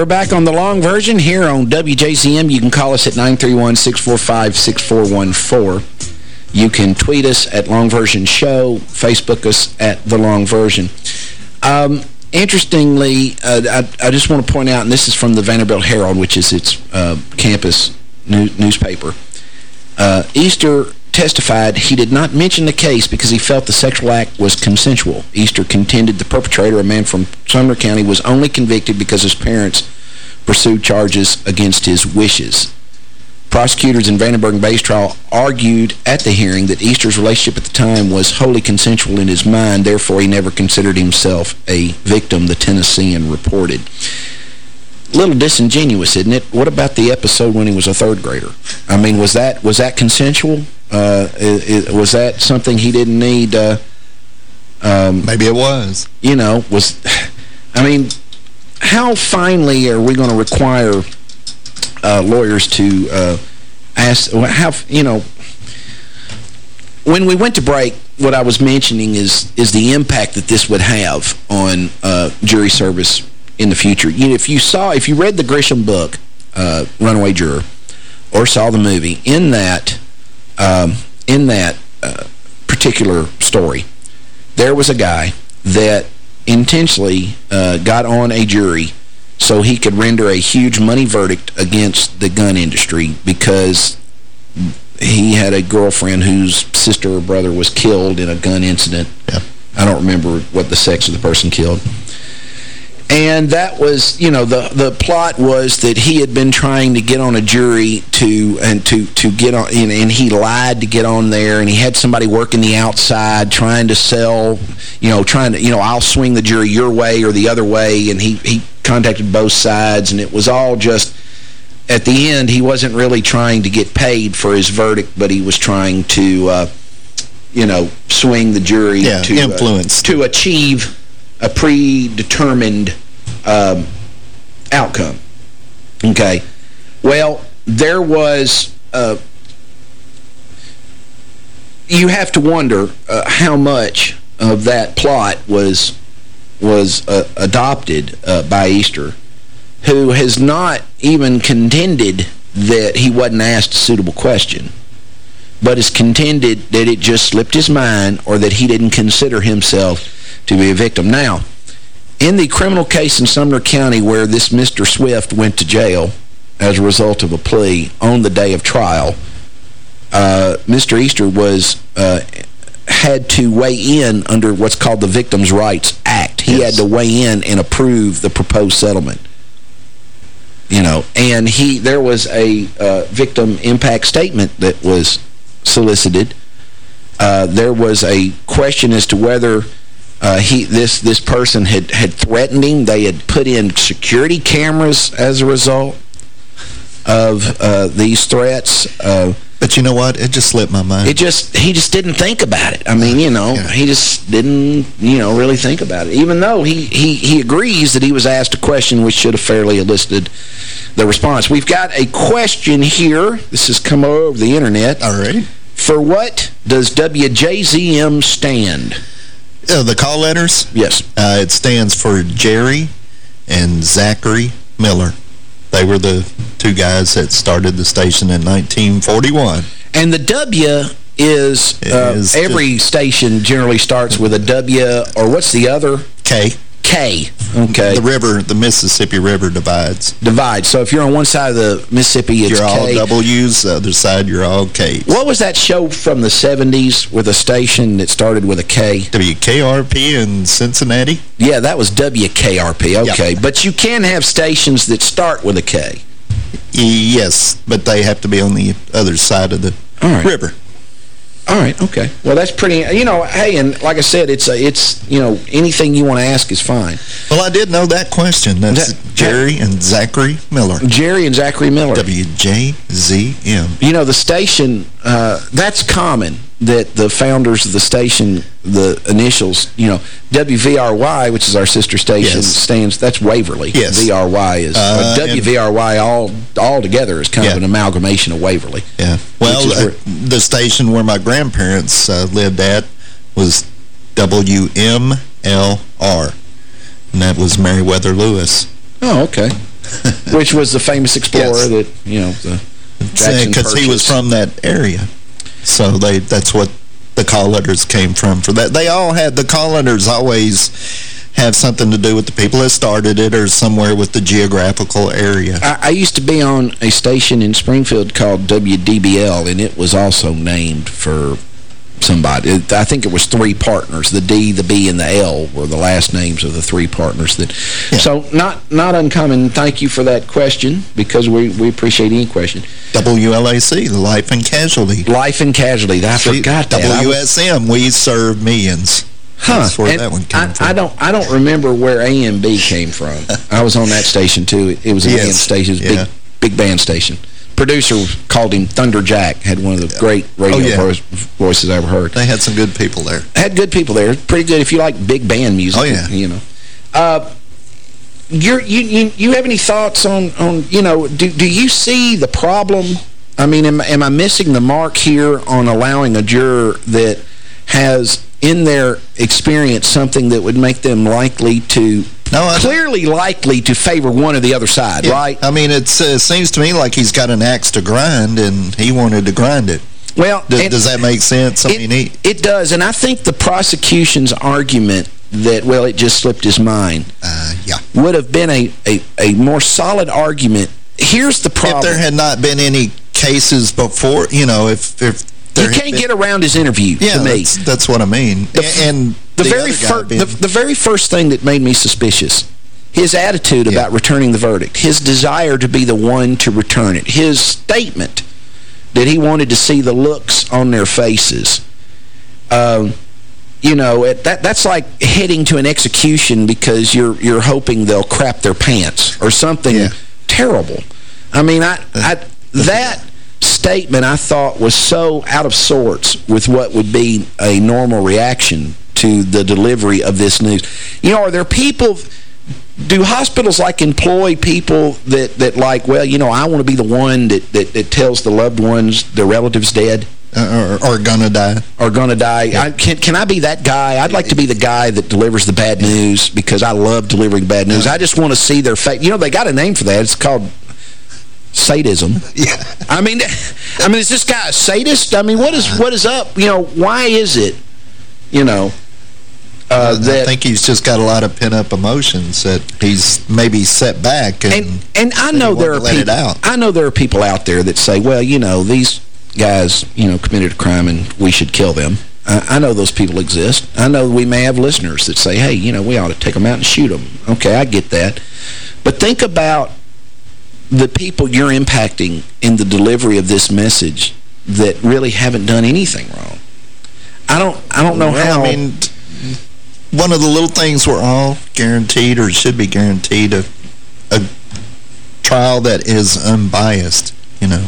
We're back on the long version here on WJZM. You can call us at 931-645-6414. You can tweet us at Long Version Show, Facebook us at The Long Version. Um, interestingly, uh, I, I, just want to point out, and this is from the Vanderbilt Herald, which is its uh, campus new, newspaper. Uh, Easter testified he did not mention the case because he felt the sexual act was consensual. Easter contended the perpetrator, a man from Sumner County, was only convicted because his parents pursued charges against his wishes. Prosecutors in Vandenburg and Batey's trial argued at the hearing that Easter's relationship at the time was wholly consensual in his mind, therefore he never considered himself a victim, the Tennessean reported. Little disingenuous, isn't it? What about the episode when he was a third grader? I mean, was that was that consensual? Uh, it, it, was that something he didn't need? Uh, um, Maybe it was. You know, was... I mean, how finely are we going to require uh, lawyers to uh, ask, How you know, when we went to break, what I was mentioning is is the impact that this would have on uh, jury service in the future. You know, if you saw, if you read the Grisham book, uh, Runaway Juror, or saw the movie, in that, um, in that uh, particular story, there was a guy that intentionally uh, got on a jury so he could render a huge money verdict against the gun industry because he had a girlfriend whose sister or brother was killed in a gun incident. Yeah. I don't remember what the sex of the person killed. And that was, you know, the the plot was that he had been trying to get on a jury to and to to get on, and he lied to get on there, and he had somebody working the outside trying to sell, you know, trying to, you know, I'll swing the jury your way or the other way, and he he contacted both sides, and it was all just at the end, he wasn't really trying to get paid for his verdict, but he was trying to, uh, you know, swing the jury yeah, to influence uh, to achieve a predetermined um, outcome. Okay. Well, there was... Uh, you have to wonder uh, how much of that plot was was uh, adopted uh, by Easter, who has not even contended that he wasn't asked a suitable question, but has contended that it just slipped his mind or that he didn't consider himself to be a victim. Now, in the criminal case in Sumner County where this Mr. Swift went to jail as a result of a plea on the day of trial, uh, Mr. Easter was uh, had to weigh in under what's called the Victims' Rights Act. He yes. had to weigh in and approve the proposed settlement. You know, and he there was a uh, victim impact statement that was solicited. Uh, there was a question as to whether uh, he this this person had had threatened him. They had put in security cameras as a result of uh, these threats. Uh, but you know what? It just slipped my mind. It just he just didn't think about it. I mean, you know, yeah. he just didn't, you know, really think about it. Even though he he he agrees that he was asked a question which should have fairly elicited the response. We've got a question here. This has come over the internet. All right. For what does WJZM stand? Uh, the call letters? Yes. Uh, it stands for Jerry and Zachary Miller. They were the two guys that started the station in 1941. And the W is, uh, is every station generally starts with a W, or what's the other? K. K. Okay. The river, the Mississippi River divides. Divides. So if you're on one side of the Mississippi, it's You're all W's, the other side you're all K's. What was that show from the 70s with a station that started with a K? WKRP in Cincinnati? Yeah, that was WKRP. Okay. Yep. But you can have stations that start with a K. Yes, but they have to be on the other side of the right. river. All right, okay. Well, that's pretty, you know, hey, and like I said, it's, a, it's you know, anything you want to ask is fine. Well, I did know that question. That's that, Jerry and Zachary Miller. Jerry and Zachary Miller. WJZM. You know, the station, uh, that's common that the founders of the station, the initials, you know, WVRY, which is our sister station, yes. stands, that's Waverly. Yes. VRY is, uh, WVRY all all together is kind yeah. of an amalgamation of Waverly. Yeah. Well, uh, the station where my grandparents uh, lived at was WMLR, and that was Meriwether Lewis. Oh, okay. which was the famous explorer yes. that, you know, the Because he was from that area. So they that's what the call letters came from for that. They all had, the call letters always have something to do with the people that started it or somewhere with the geographical area. I, I used to be on a station in Springfield called WDBL, and it was also named for somebody. I think it was three partners. The D, the B, and the L were the last names of the three partners. That. Yeah. So not not uncommon. Thank you for that question because we, we appreciate any question. WLAC, Life and Casualty. Life and Casualty. I See, forgot that. WSM, we serve millions. Huh. That's where and that one came I, from. I don't, I don't remember where AMB came from. I was on that station, too. It was a yes. band station. It was yeah. big, big band station producer called him Thunder Jack, had one of the great radio oh, yeah. voices I ever heard. They had some good people there. Had good people there. Pretty good if you like big band music. Oh, yeah. You know. Uh, you you, you have any thoughts on, on you know, do, do you see the problem? I mean, am, am I missing the mark here on allowing a juror that has in their experience something that would make them likely to no, clearly likely to favor one or the other side, yeah. right? I mean, it uh, seems to me like he's got an axe to grind, and he wanted to grind it. Well, does, does that make sense? It, it does, and I think the prosecution's argument that, well, it just slipped his mind uh, yeah. would have been a, a, a more solid argument. Here's the problem. If there had not been any cases before, you know, if, if you can't get around his interview, yeah, to me. That's, that's what I mean. The, and the, the very first the, the, very first thing that made me suspicious, his attitude yeah. about returning the verdict, his desire to be the one to return it, his statement that he wanted to see the looks on their faces. Um, you know, it, that that's like heading to an execution because you're you're hoping they'll crap their pants or something yeah. terrible. I mean, I, I that statement I thought was so out of sorts with what would be a normal reaction to the delivery of this news. You know, are there people do hospitals like employ people that that like well you know I want to be the one that, that that tells the loved ones their relatives dead uh, or, or gonna die or gonna die yeah. I, can can I be that guy I'd like to be the guy that delivers the bad news because I love delivering bad news I just want to see their face you know they got a name for that it's called sadism. Yeah. I mean, I mean, is this guy a sadist? I mean, what is what is up? You know, why is it, you know, uh, I think he's just got a lot of pent-up emotions that he's maybe set back. And, and, and I know there are people, I know there are people out there that say, well, you know, these guys, you know, committed a crime and we should kill them. I, I know those people exist. I know we may have listeners that say, hey, you know, we ought to take them out and shoot them. Okay, I get that. But think about the people you're impacting in the delivery of this message that really haven't done anything wrong. I don't I don't know well, how... I mean, one of the little things we're all guaranteed or should be guaranteed a, a trial that is unbiased, you know,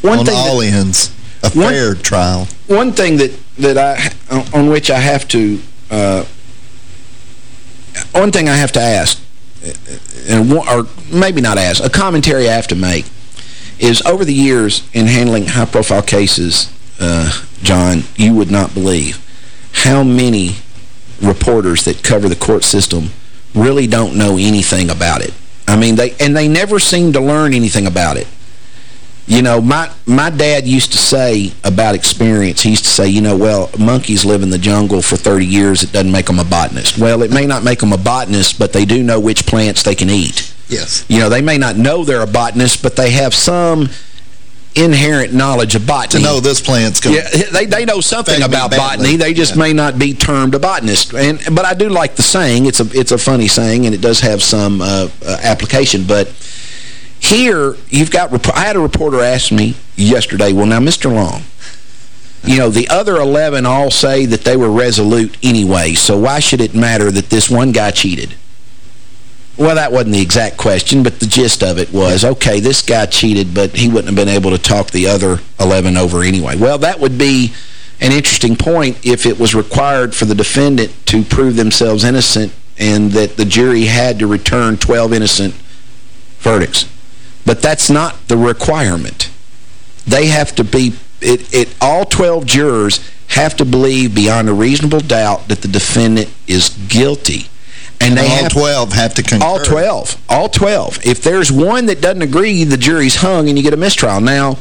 one on all that, ends, a one, fair trial. One thing that, that I, on which I have to, uh, one thing I have to ask, and or maybe not ask, a commentary I have to make is over the years in handling high-profile cases, uh, John, you would not believe how many reporters that cover the court system really don't know anything about it. I mean, they and they never seem to learn anything about it. You know, my my dad used to say about experience, he used to say, you know, well, monkeys live in the jungle for 30 years. It doesn't make them a botanist. Well, it may not make them a botanist, but they do know which plants they can eat. Yes. You know, they may not know they're a botanist, but they have some inherent knowledge of botany. To know this plant's going Yeah, they, they know something about botany. They just yeah. may not be termed a botanist. And But I do like the saying. It's a, it's a funny saying, and it does have some uh, uh, application. But here, you've got, I had a reporter ask me yesterday, well, now, Mr. Long, you know, the other 11 all say that they were resolute anyway, so why should it matter that this one guy cheated? Well, that wasn't the exact question, but the gist of it was, okay, this guy cheated, but he wouldn't have been able to talk the other 11 over anyway. Well, that would be an interesting point if it was required for the defendant to prove themselves innocent and that the jury had to return 12 innocent verdicts. But that's not the requirement. They have to be, it, it, all 12 jurors have to believe beyond a reasonable doubt that the defendant is guilty. And, they all have, 12 have to concur. All 12. All 12. If there's one that doesn't agree, the jury's hung and you get a mistrial. Now,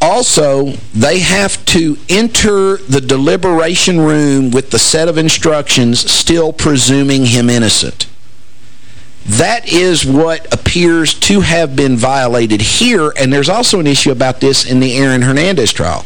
also, they have to enter the deliberation room with the set of instructions still presuming him innocent. That is what appears to have been violated here, and there's also an issue about this in the Aaron Hernandez trial.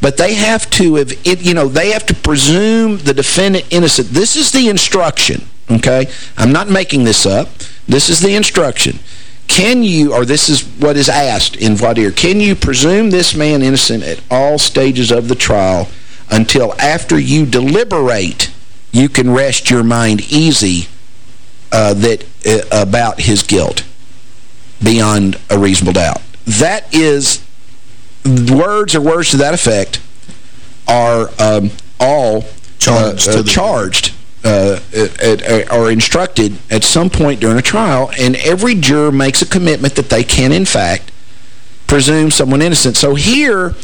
But they have to have, it, you know, they have to presume the defendant innocent. This is the instruction, okay? I'm not making this up. This is the instruction. Can you, or this is what is asked in voir dire, can you presume this man innocent at all stages of the trial until after you deliberate you can rest your mind easy uh, that uh, about his guilt beyond a reasonable doubt. That is, words or words to that effect are um, all charged, uh, charged uh, at, at, are instructed at some point during a trial, and every juror makes a commitment that they can, in fact, presume someone innocent. So here,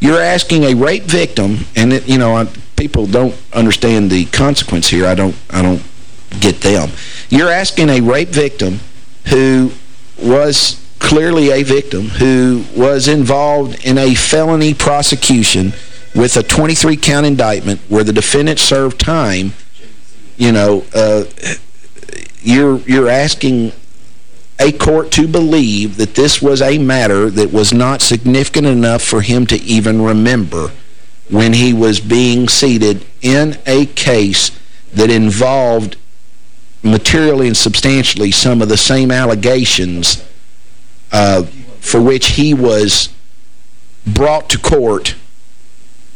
you're asking a rape victim, and, it, you know, people don't understand the consequence here. I don't, I don't get them. You're asking a rape victim who was clearly a victim, who was involved in a felony prosecution with a 23-count indictment where the defendant served time you know, uh, you're you're asking a court to believe that this was a matter that was not significant enough for him to even remember when he was being seated in a case that involved materially and substantially some of the same allegations uh, for which he was brought to court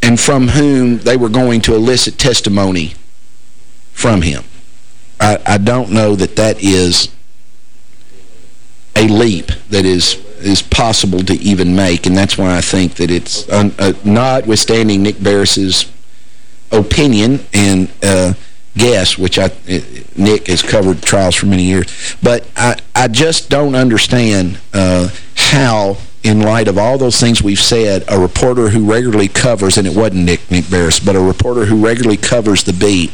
and from whom they were going to elicit testimony from him. I, I don't know that that is a leap that is is possible to even make, and that's why I think that it's, uh, uh, notwithstanding Nick Beres's opinion and uh, guess, which I Nick has covered trials for many years, but I, I just don't understand uh, how, in light of all those things we've said, a reporter who regularly covers, and it wasn't Nick, Nick Beres, but a reporter who regularly covers the beat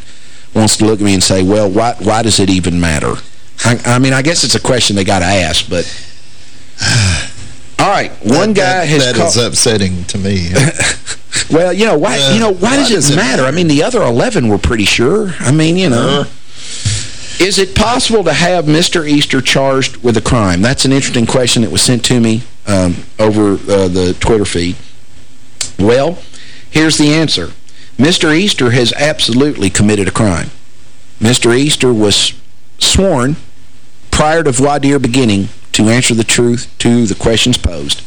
wants to look at me and say, well, why, why does it even matter? I, I mean, I guess it's a question they got to ask, but... All right, one guy that, has... That is upsetting to me. well, you know, why, uh, you know, why, does, it matter? I mean, the other 11 were pretty sure. I mean, you know... Uh, is it possible to have Mr. Easter charged with a crime? That's an interesting question that was sent to me um, over uh, the Twitter feed. Well, here's the answer. Mr. Easter has absolutely committed a crime. Mr. Easter was sworn prior to voir dire beginning to answer the truth to the questions posed.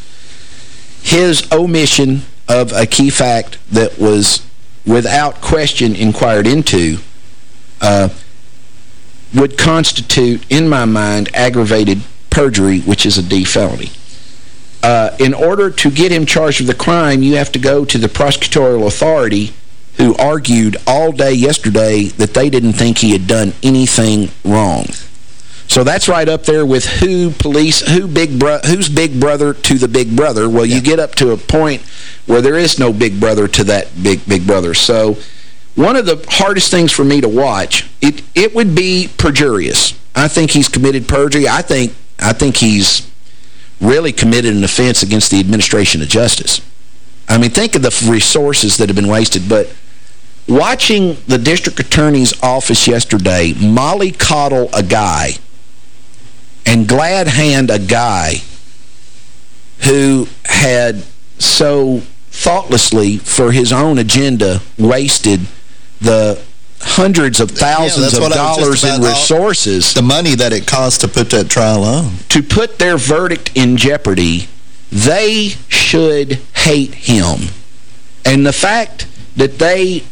His omission of a key fact that was without question inquired into uh, would constitute, in my mind, aggravated perjury, which is a D felony. Uh, in order to get him charged with the crime, you have to go to the prosecutorial authority who argued all day yesterday that they didn't think he had done anything wrong. So that's right up there with who police, who big bro who's big brother to the big brother. Well, yeah. you get up to a point where there is no big brother to that big big brother. So one of the hardest things for me to watch, it it would be perjurious. I think he's committed perjury. I think I think he's really committed an offense against the administration of justice. I mean, think of the resources that have been wasted, but watching the district attorney's office yesterday mollycoddle a guy and glad hand a guy who had so thoughtlessly for his own agenda wasted the hundreds of thousands yeah, of dollars in resources. The money that it cost to put that trial on. To put their verdict in jeopardy, they should hate him. And the fact that they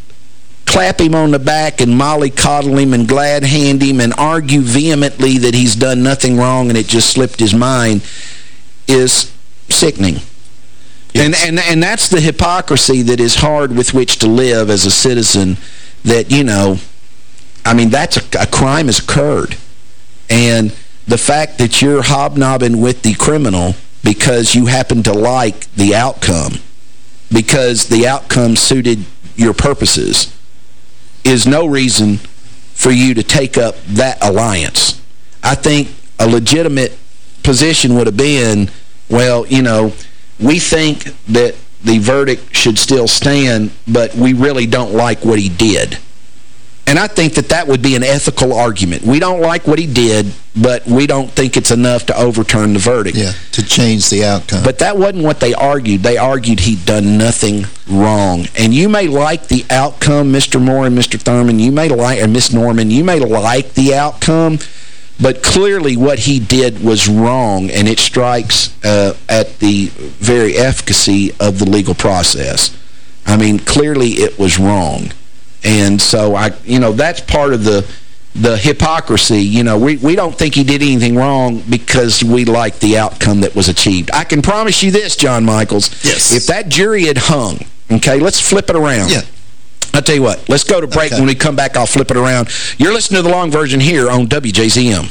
clap him on the back and mollycoddle him and glad hand him and argue vehemently that he's done nothing wrong and it just slipped his mind is sickening. Yes. And, and, and that's the hypocrisy that is hard with which to live as a citizen that, you know, I mean, that's a, a crime has occurred. And the fact that you're hobnobbing with the criminal because you happen to like the outcome, because the outcome suited your purposes, is no reason for you to take up that alliance. I think a legitimate position would have been, well, you know, we think that the verdict should still stand, but we really don't like what he did. And I think that that would be an ethical argument. We don't like what he did, but we don't think it's enough to overturn the verdict. Yeah, to change the outcome. But that wasn't what they argued. They argued he'd done nothing wrong. And you may like the outcome, Mr. Moore and Mr. Thurman. You may like, or Miss Norman, you may like the outcome, but clearly what he did was wrong, and it strikes uh, at the very efficacy of the legal process. I mean, clearly it was wrong. And so, I, you know, that's part of the the hypocrisy. You know, we, we don't think he did anything wrong because we like the outcome that was achieved. I can promise you this, John Michaels. Yes. If that jury had hung, okay, let's flip it around. Yeah. I'll tell you what, let's go to break. Okay. When we come back, I'll flip it around. You're listening to the long version here on WJZM.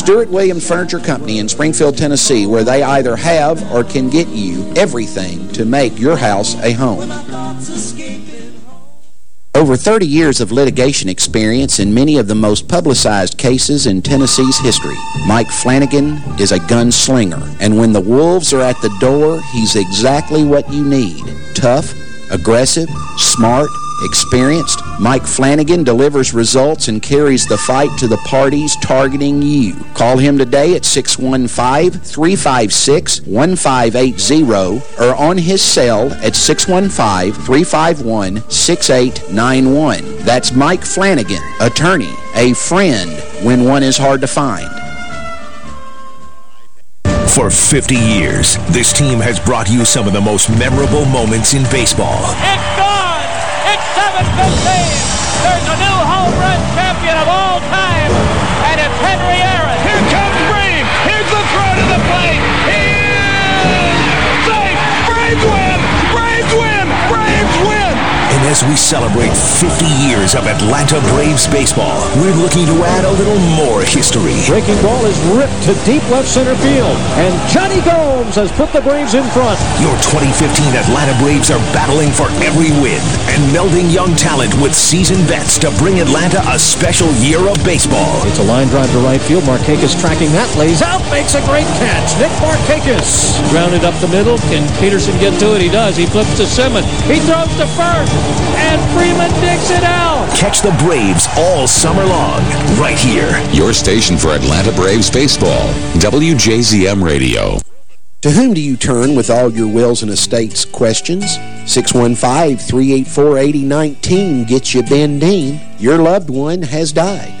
Stewart Williams Furniture Company in Springfield, Tennessee, where they either have or can get you everything to make your house a home. Over 30 years of litigation experience in many of the most publicized cases in Tennessee's history, Mike Flanagan is a gunslinger, and when the wolves are at the door, he's exactly what you need. Tough, aggressive, smart, experienced, Mike Flanagan delivers results and carries the fight to the parties targeting you. Call him today at 615-356-1580 or on his cell at 615-351-6891. That's Mike Flanagan, attorney, a friend when one is hard to find. For 50 years, this team has brought you some of the most memorable moments in baseball. It's gone! It's 7-15! There's a new home run champion of all time, and it's Henry Aaron. Here comes Brave! Here's the throw to the plate! He is safe! Braves win! Braves win! Braves win! And as we celebrate 50 years of Atlanta Braves baseball, we're looking to add a little more history. Breaking ball is ripped to deep left center field, and Jonny Gomes has put the Braves in front. Your 2015 Atlanta Braves are battling for every win and melding young talent with seasoned vets to bring Atlanta a special year of baseball. It's a line drive to right field. Markakis tracking that, lays out, makes a great catch. Nick Markakis grounded up the middle. Can Peterson get to it? He does. He flips to Simmons. He throws to first, and Freeman digs it out. Catch the Braves all summer long, right here. Your station for Atlanta Braves baseball, WJZM Radio. To whom do you turn with all your wills and estates questions? 615-384-8019 gets you Ben Dean. Your loved one has died.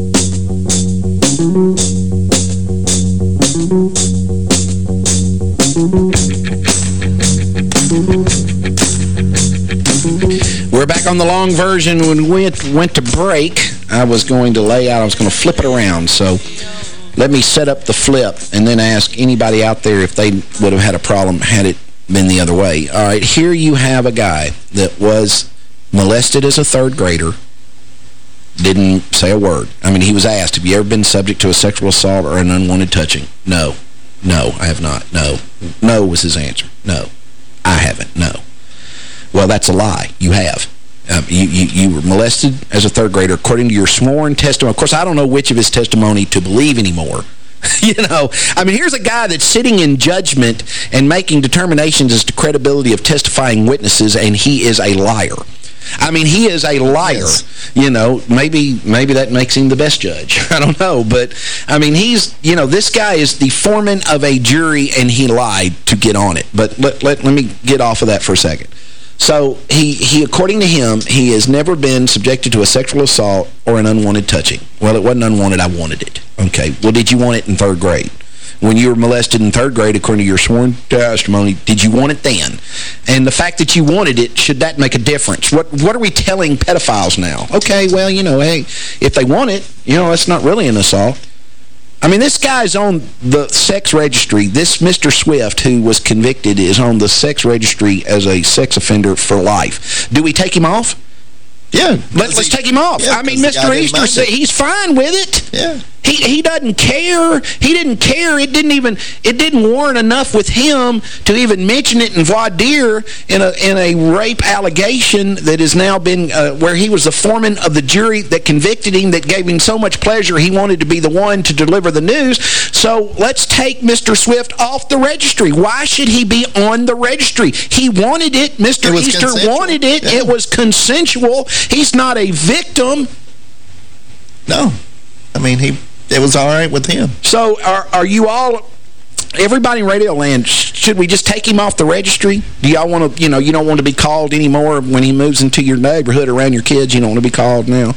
Back on the long version. When we went, went to break, I was going to lay out, I was going to flip it around. So let me set up the flip and then ask anybody out there if they would have had a problem had it been the other way. All right, here you have a guy that was molested as a third grader, didn't say a word. I mean, he was asked, have you ever been subject to a sexual assault or an unwanted touching? No. No, I have not. No. No was his answer. No. I haven't. No. Well, that's a lie. You have. Um, you, you, you were molested as a third grader according to your sworn testimony. Of course, I don't know which of his testimony to believe anymore. you know, I mean, here's a guy that's sitting in judgment and making determinations as to credibility of testifying witnesses, and he is a liar. I mean, he is a liar. Yes. You know, maybe maybe that makes him the best judge. I don't know. But, I mean, he's, you know, this guy is the foreman of a jury, and he lied to get on it. But let, let, let me get off of that for a second. So he, he, according to him, he has never been subjected to a sexual assault or an unwanted touching. Well, it wasn't unwanted. I wanted it. Okay. Well, did you want it in third grade? When you were molested in third grade, according to your sworn testimony, did you want it then? And the fact that you wanted it, should that make a difference? What what are we telling pedophiles now? Okay, well, you know, hey, if they want it, you know, that's not really an assault. I mean, this guy's on the sex registry. This Mr. Swift, who was convicted, is on the sex registry as a sex offender for life. Do we take him off? Yeah. Let, us take him off. Yeah, I mean, Mr. Easter said he's fine with it. Yeah. He he doesn't care. He didn't care. It didn't even it didn't warrant enough with him to even mention it in voir dire in a in a rape allegation that has now been uh, where he was the foreman of the jury that convicted him that gave him so much pleasure he wanted to be the one to deliver the news. So let's take Mr. Swift off the registry. Why should he be on the registry? He wanted it. Mr. It Easter consensual. wanted it. Yeah. It was consensual. He's not a victim. No. I mean, he it was all right with him. So are, are you all, everybody in Radio Land, should we just take him off the registry? Do y'all want to, you know, you don't want to be called anymore when he moves into your neighborhood around your kids? You don't want to be called now?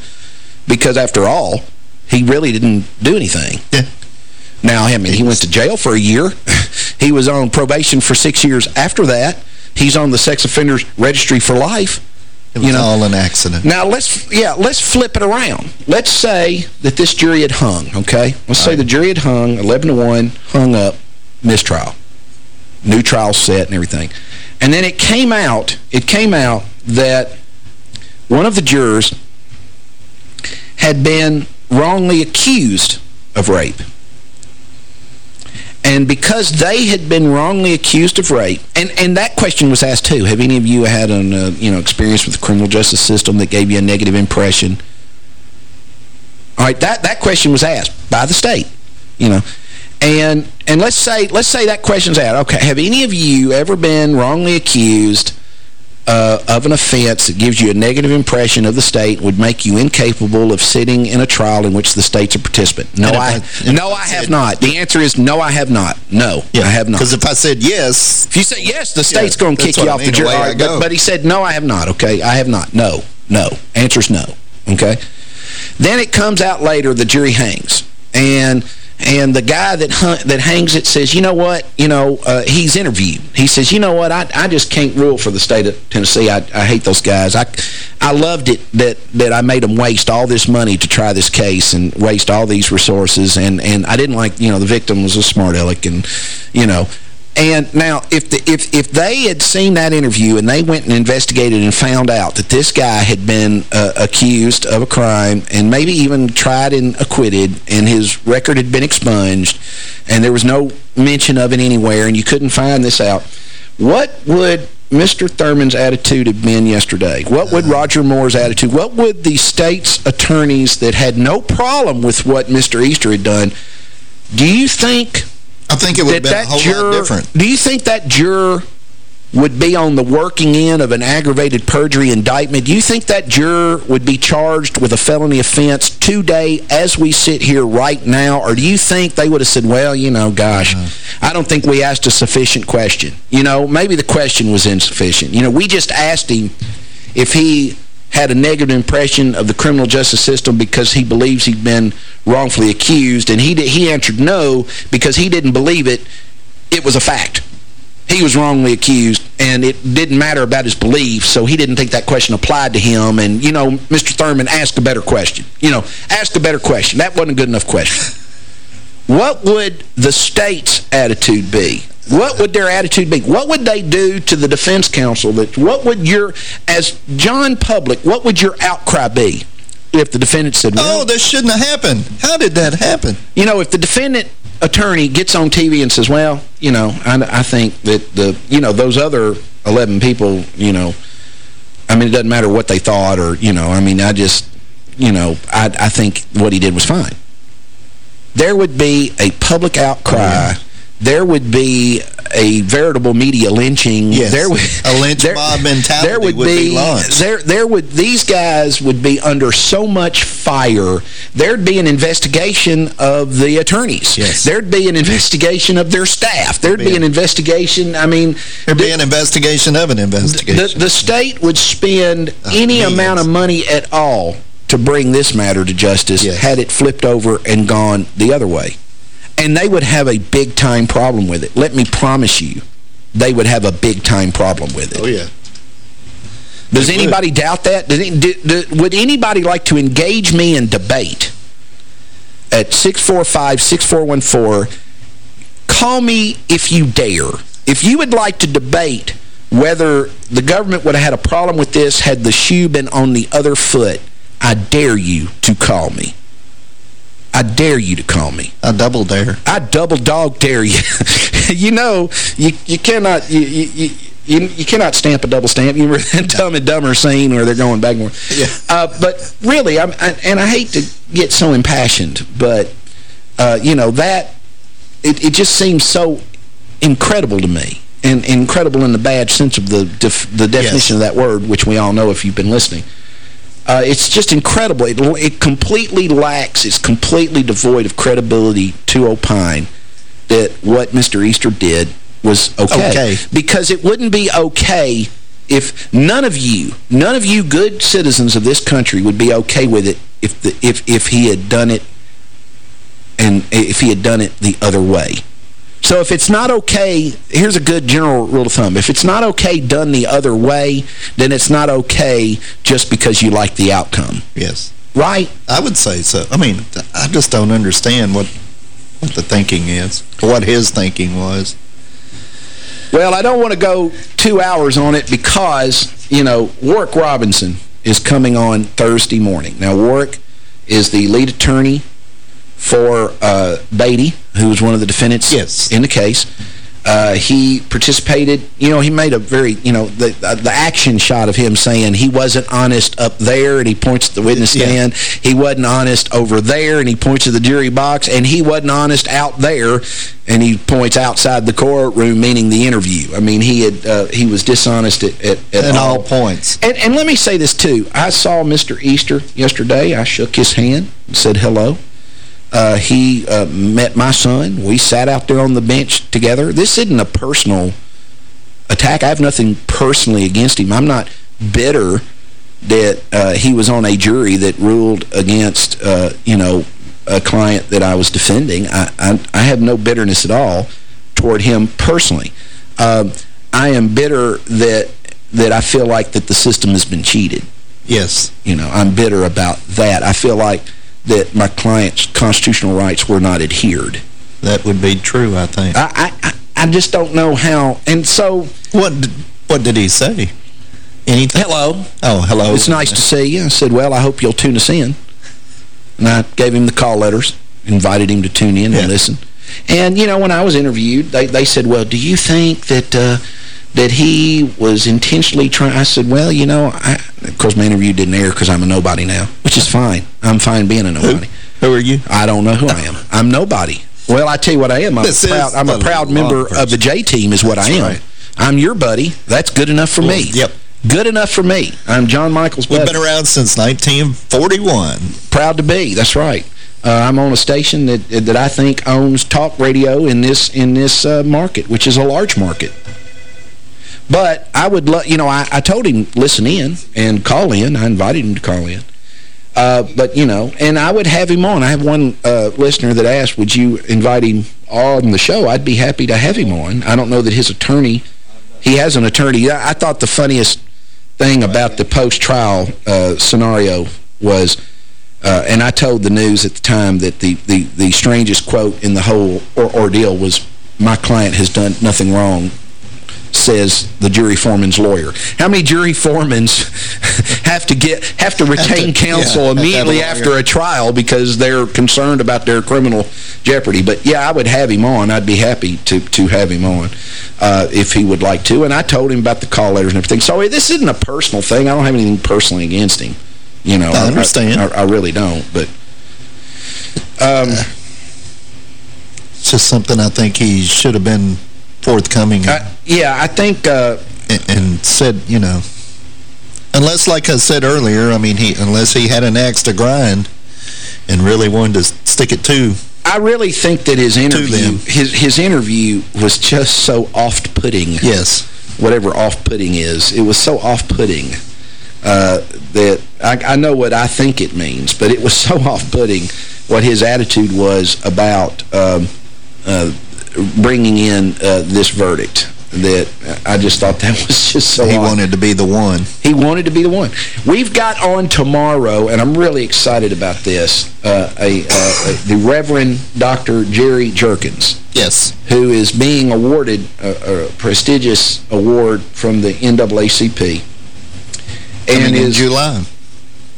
Because after all, he really didn't do anything. Yeah. Now, I mean, he went to jail for a year. he was on probation for six years after that. He's on the sex offenders registry for life. It was You know, all an accident. now, let's yeah, let's flip it around. Let's say that this jury had hung, okay? Let's say the jury had hung, 11 to 1, hung up, mistrial. New trial set and everything. And then it came out, it came out that one of the jurors had been wrongly accused of rape. And because they had been wrongly accused of rape, and, and that question was asked too, have any of you had an uh, you know experience with the criminal justice system that gave you a negative impression? All right, that, that question was asked by the state, you know. And and let's say let's say that question's out. Okay, have any of you ever been wrongly accused uh, of an offense that gives you a negative impression of the state would make you incapable of sitting in a trial in which the state's a participant? No, I, I- no, I I have said- not. The answer is no, I have not. No, I have not. Because if I said yes, If you say yes, the state's Yeah, going to kick you I off the jury. away All I right, But, but he said, no, I have not, okay? I have not. No, no. Answer's no, okay? Then it comes out later, the jury hangs. And and the guy that hun that hangs it says, you know what? You know, uh, he's interviewed. He says, you know what? I, I just can't rule for the state of Tennessee. I, I hate those guys. I, I loved it that, that I made them waste all this money to try this case and waste all these resources. And, and I didn't like, you know, the victim was a smart aleck and, you know, and now, if the, if if they had seen that interview and they went and investigated and found out that this guy had been uh, accused of a crime and maybe even tried and acquitted and his record had been expunged and there was no mention of it anywhere and you couldn't find this out, what would Mr. Thurman's attitude have been yesterday? What would Roger Moore's attitude? What would the state's attorneys that had no problem with what Mr. Easter had done, do you think I think it would have been a whole juror, lot different. Do you think that juror would be on the working end of an aggravated perjury indictment? Do you think that juror would be charged with a felony offense today as we sit here right now? Or do you think they would have said, well, you know, gosh, mm. I don't think we asked a sufficient question. You know, maybe the question was insufficient. You know, we just asked him if he had a negative impression of the criminal justice system because he believes he'd been wrongfully accused, and he did, he answered no because he didn't believe it. It was a fact. He was wrongly accused, and it didn't matter about his beliefs, so he didn't think that question applied to him. And, you know, Mr. Thurman, ask a better question. You know, ask a better question. That wasn't a good enough question. What would the state's attitude be? What would their attitude be? What would they do to the defense counsel? That What would your, as John Public, what would your outcry be if the defendant said, well, Oh, this shouldn't have happened. How did that happen? you know, if the defendant attorney gets on TV and says, well, you know, I, I think that the, you know, those other 11 people, you know, I mean, it doesn't matter what they thought or, you know, I mean, I just, you know, I, I think what he did was fine. There would be a public outcry. Oh, There would be a veritable media lynching. Yes, there would, a lynch there, mob mentality there would, would be, be launched. There, there would, these guys would be under so much fire. There'd be an investigation of the attorneys. Yes. There'd be an investigation of their staff. There'd be, be an investigation, I mean... There'd be an investigation of an investigation. The, the state would spend uh, any millions. amount of money at all to bring this matter to justice yes. had it flipped over and gone the other way. And they would have a big-time problem with it. Let me promise you, they would have a big-time problem with it. Oh, yeah. Does anybody doubt that? Did, did, would anybody like to engage me in debate at 645-6414? Call me if you dare. If you would like to debate whether the government would have had a problem with this had the shoe been on the other foot, I dare you to call me. I dare you to call me. I double dare. I double dog dare you. you know, you you cannot you, you you you cannot stamp a double stamp. You remember that Dumb and Dumber scene where they're going back and forth. Yeah. Uh, but really, I'm, I, and I hate to get so impassioned, but uh, you know that it it just seems so incredible to me, and incredible in the bad sense of the def, the definition yes. of that word, which we all know if you've been listening. Uh, it's just incredible. It, it completely lacks, it's completely devoid of credibility to opine that what Mr. Easter did was okay. okay. Because it wouldn't be okay if none of you, none of you good citizens of this country would be okay with it if the, if if he had done it and if he had done it the other way. So if it's not okay, here's a good general rule of thumb. If it's not okay done the other way, then it's not okay just because you like the outcome. Yes. Right? I would say so. I mean, I just don't understand what what the thinking is, or what his thinking was. Well, I don't want to go two hours on it because, you know, Worrick Robinson is coming on Thursday morning. Now, Worrick is the lead attorney for uh, Batey, who was one of the defendants yes. in the case. Uh, he participated, you know, he made a very, you know, the the action shot of him saying he wasn't honest up there, and he points to the witness stand. Yeah. He wasn't honest over there, and he points to the jury box, and he wasn't honest out there, and he points outside the courtroom, meaning the interview. I mean, he had uh, he was dishonest at, at, at, at all. all. points. And, and let me say this, too. I saw Mr. Easter yesterday. I shook his hand and said hello. Uh, he uh, met my son. We sat out there on the bench together. This isn't a personal attack. I have nothing personally against him. I'm not bitter that uh, he was on a jury that ruled against, uh, you know, a client that I was defending. I, I, I have no bitterness at all toward him personally. Um, I am bitter that that I feel like that the system has been cheated. Yes. You know, I'm bitter about that. I feel like that my client's constitutional rights were not adhered. That would be true, I think. I I, I just don't know how. And so... What did, what did he say? Anything? Hello. Oh, hello. It's nice to see you. I said, well, I hope you'll tune us in. And I gave him the call letters, invited him to tune in yeah. and listen. And, you know, when I was interviewed, they, they said, well, do you think that... Uh, that he was intentionally trying. I said, well, you know, I, of course my interview didn't air because I'm a nobody now, which is fine. I'm fine being a nobody. Who, who are you? I don't know who I am. I'm nobody. Well, I tell you what I am. I'm, a proud, I'm a proud member person. of the J-Team is what That's I am. Right. I'm your buddy. That's good enough for well, me. Yep. Good enough for me. I'm John Michaels' We've been around since 1941. Proud to be. That's right. Uh, I'm on a station that that I think owns talk radio in this in this uh, market, which is a large market. But I would love, you know, I, I told him listen in and call in. I invited him to call in. Uh, but, you know, and I would have him on. I have one uh, listener that asked, would you invite him on the show? I'd be happy to have him on. I don't know that his attorney, he has an attorney. I, I thought the funniest thing about the post-trial uh, scenario was, uh, and I told the news at the time that the, the, the strangest quote in the whole or ordeal was, my client has done nothing wrong says the jury foreman's lawyer. How many jury foremans have to get have to retain have to, counsel yeah, immediately after a trial because they're concerned about their criminal jeopardy? But yeah, I would have him on. I'd be happy to to have him on uh, if he would like to. And I told him about the call letters and everything. So this isn't a personal thing. I don't have anything personally against him. You know, I understand. I, I, I really don't. But um, it's just something I think he should have been forthcoming. Uh, yeah, I think... Uh, and, and, said, you know, unless, like I said earlier, I mean, he unless he had an axe to grind and really wanted to stick it to I really think that his interview his his interview was just so off-putting. Yes. Whatever off-putting is. It was so off-putting uh, that I, I, know what I think it means, but it was so off-putting what his attitude was about um, uh, bringing in uh, this verdict that I just thought that was just so He odd. wanted to be the one. He wanted to be the one. We've got on tomorrow, and I'm really excited about this, uh, a, uh, the Reverend Dr. Jerry Jerkins. Yes. Who is being awarded a, a prestigious award from the NAACP. And in July.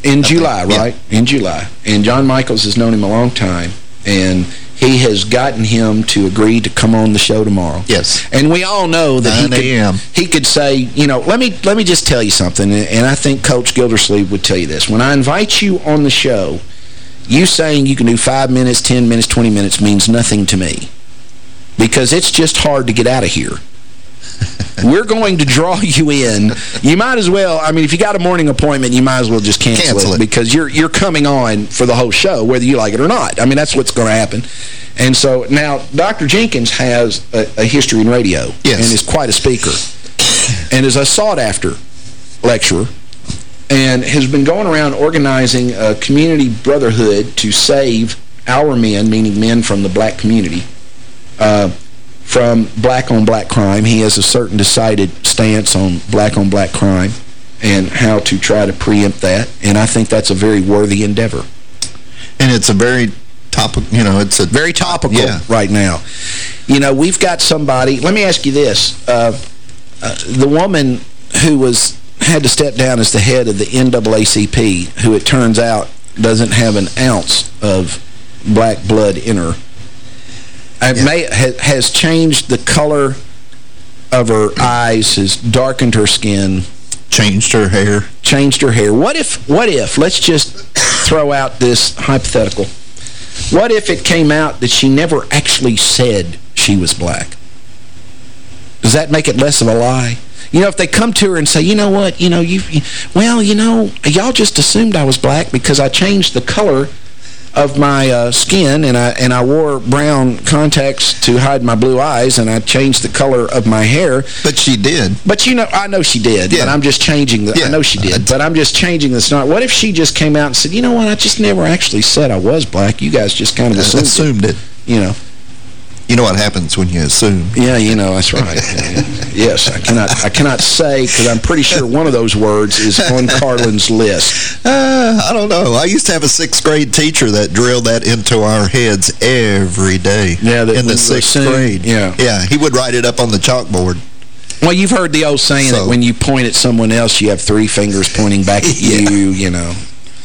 In July, right? Yeah. In July. And John Michaels has known him a long time. And he has gotten him to agree to come on the show tomorrow. Yes. And we all know that he could, he could say, you know, let me let me just tell you something, and I think Coach Gildersleeve would tell you this. When I invite you on the show, you saying you can do five minutes, 10 minutes, 20 minutes means nothing to me. Because it's just hard to get out of here. We're going to draw you in. You might as well, I mean, if you got a morning appointment, you might as well just cancel, cancel it, it, because you're you're coming on for the whole show, whether you like it or not. I mean, that's what's going to happen. And so now Dr. Jenkins has a, a history in radio yes. and is quite a speaker and is a sought-after lecturer and has been going around organizing a community brotherhood to save our men, meaning men from the black community, uh, from black-on-black -black crime. He has a certain decided stance on black-on-black -black crime and how to try to preempt that. And I think that's a very worthy endeavor. And it's a very topical, you know, it's a... Very topical yeah. right now. You know, we've got somebody... Let me ask you this. Uh, uh, the woman who was had to step down as the head of the NAACP, who it turns out doesn't have an ounce of black blood in her, yeah. may, ha, has changed the color of her eyes, has darkened her skin. Changed her hair. Changed her hair. What if, what if, let's just throw out this hypothetical. What if it came out that she never actually said she was black? Does that make it less of a lie? You know, if they come to her and say, you know what, you know, you, well, you know, y'all just assumed I was black because I changed the color of my uh, skin and I and I wore brown contacts to hide my blue eyes and I changed the color of my hair. But she did. But you know, I know she did. Yeah. But I'm just changing the. Yeah. I know she did. But I'm just changing the snark. What if she just came out and said, you know what, I just never actually said I was black. You guys just kind of assumed, assumed it. it. You know. You know what happens when you assume. Yeah, you know, that's right. yes, I cannot I cannot say, because I'm pretty sure one of those words is on Carlin's list. Uh, I don't know. I used to have a sixth grade teacher that drilled that into our heads every day. Yeah, in the sixth assume, grade. Yeah. Yeah, he would write it up on the chalkboard. Well, you've heard the old saying so. that when you point at someone else, you have three fingers pointing back at yeah. you, you know.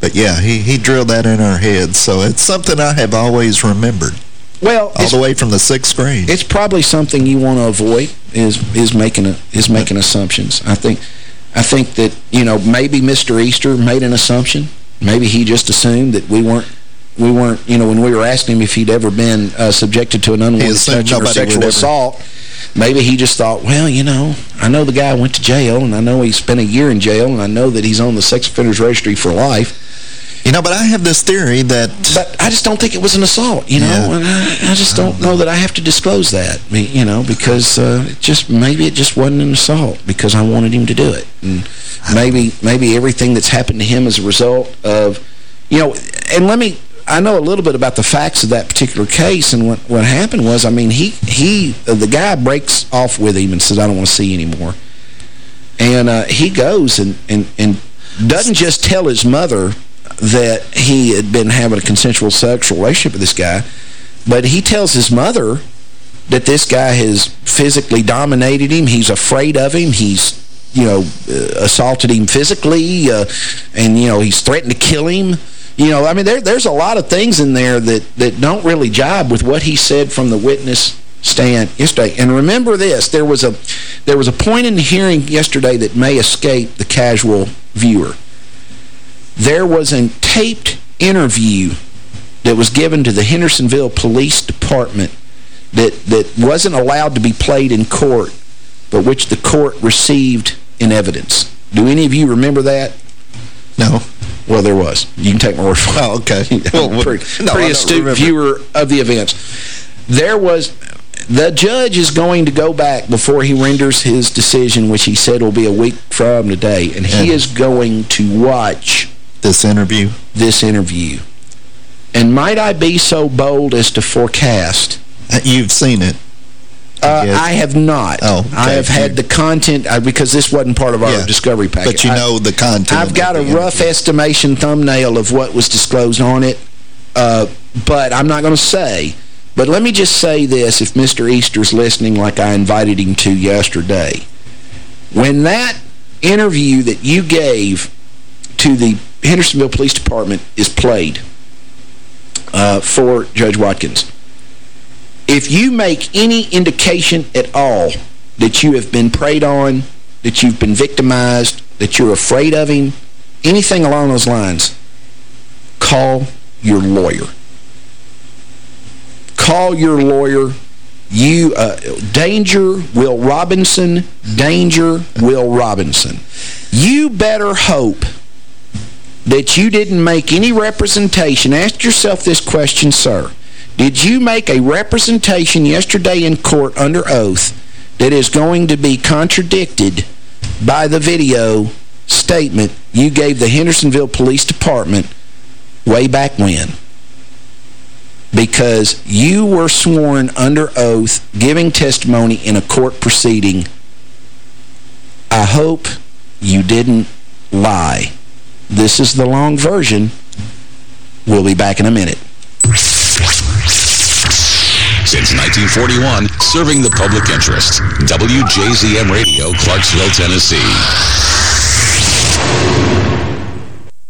but yeah, he, he drilled that in our heads, so it's something I have always remembered. Well, all the way from the sixth grade. It's probably something you want to avoid is is making a, is making assumptions. I think I think that you know maybe Mr. Easter made an assumption. Maybe he just assumed that we weren't we weren't you know when we were asking him if he'd ever been uh, subjected to an unwanted touching or sexual assault. Maybe he just thought, well, you know, I know the guy went to jail, and I know he spent a year in jail, and I know that he's on the sex offenders registry for life. You know, but I have this theory that... But I just don't think it was an assault, you know? Yeah. And I, I, just don't, don't know that I have to disclose that, you know, because uh, it just maybe it just wasn't an assault because I wanted him to do it. And maybe maybe everything that's happened to him as a result of, you know, and let me... I know a little bit about the facts of that particular case, and what, what happened was, I mean, he, he uh, the guy breaks off with him and says, I don't want to see you anymore. And uh, he goes and, and, and doesn't just tell his mother that he had been having a consensual sexual relationship with this guy, but he tells his mother that this guy has physically dominated him. He's afraid of him. He's, you know, uh, assaulted him physically, uh, and, you know, he's threatened to kill him. You know, I mean, there, there's a lot of things in there that, that don't really jibe with what he said from the witness stand yesterday. And remember this, there was a there was a point in the hearing yesterday that may escape the casual viewer there was a taped interview that was given to the Hendersonville Police Department that, that wasn't allowed to be played in court, but which the court received in evidence. Do any of you remember that? No. Well, there was. You can take my word for it. Oh, okay. well, pretty, no, pretty astute viewer of the events. There was... The judge is going to go back before he renders his decision, which he said will be a week from today, and he is going to watch... This interview? This interview. And might I be so bold as to forecast... Uh, you've seen it. Uh, I have not. Oh, okay. I have had the content, uh, because this wasn't part of our yeah, discovery package. But you I, know the content. I've got a rough interview. estimation thumbnail of what was disclosed on it, uh, but I'm not going to say. But let me just say this, if Mr. Easter's listening like I invited him to yesterday. When that interview that you gave to the Hendersonville Police Department is played uh, for Judge Watkins, if you make any indication at all that you have been preyed on, that you've been victimized, that you're afraid of him, anything along those lines, call your lawyer. Call your lawyer. You, uh, Danger Will Robinson, Danger Will Robinson. You better hope that you didn't make any representation. Ask yourself this question, sir. Did you make a representation yesterday in court under oath that is going to be contradicted by the video statement you gave the Hendersonville Police Department way back when? Because you were sworn under oath giving testimony in a court proceeding. I hope you didn't lie. This is the long version. We'll be back in a minute. Since 1941, serving the public interest. WJZM Radio, Clarksville, Tennessee.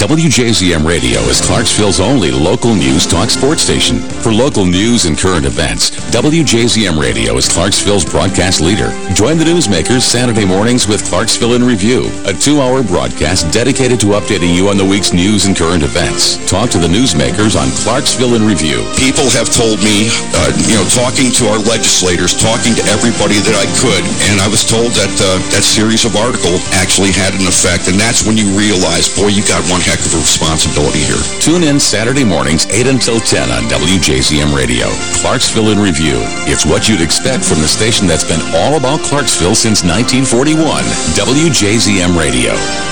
WJZM Radio is Clarksville's only local news talk sports station. For local news and current events, WJZM Radio is Clarksville's broadcast leader. Join the newsmakers Saturday mornings with Clarksville in Review, a two-hour broadcast dedicated to updating you on the week's news and current events. Talk to the newsmakers on Clarksville in Review. People have told me, uh, you know, talking to our legislators, talking to everybody that I could, and I was told that uh, that series of articles actually had an effect, and that's when you realize, boy, you got one of responsibility here. Tune in Saturday mornings, 8 until 10 on WJZM Radio. Clarksville in Review. It's what you'd expect from the station that's been all about Clarksville since 1941. WJZM Radio.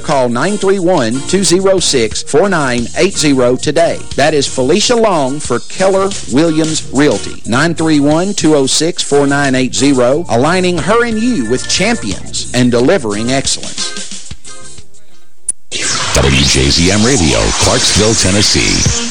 call 931-206-4980 today. That is Felicia Long for Keller Williams Realty. 931-206-4980, aligning her and you with champions and delivering excellence. WJZM Radio, Clarksville, Tennessee.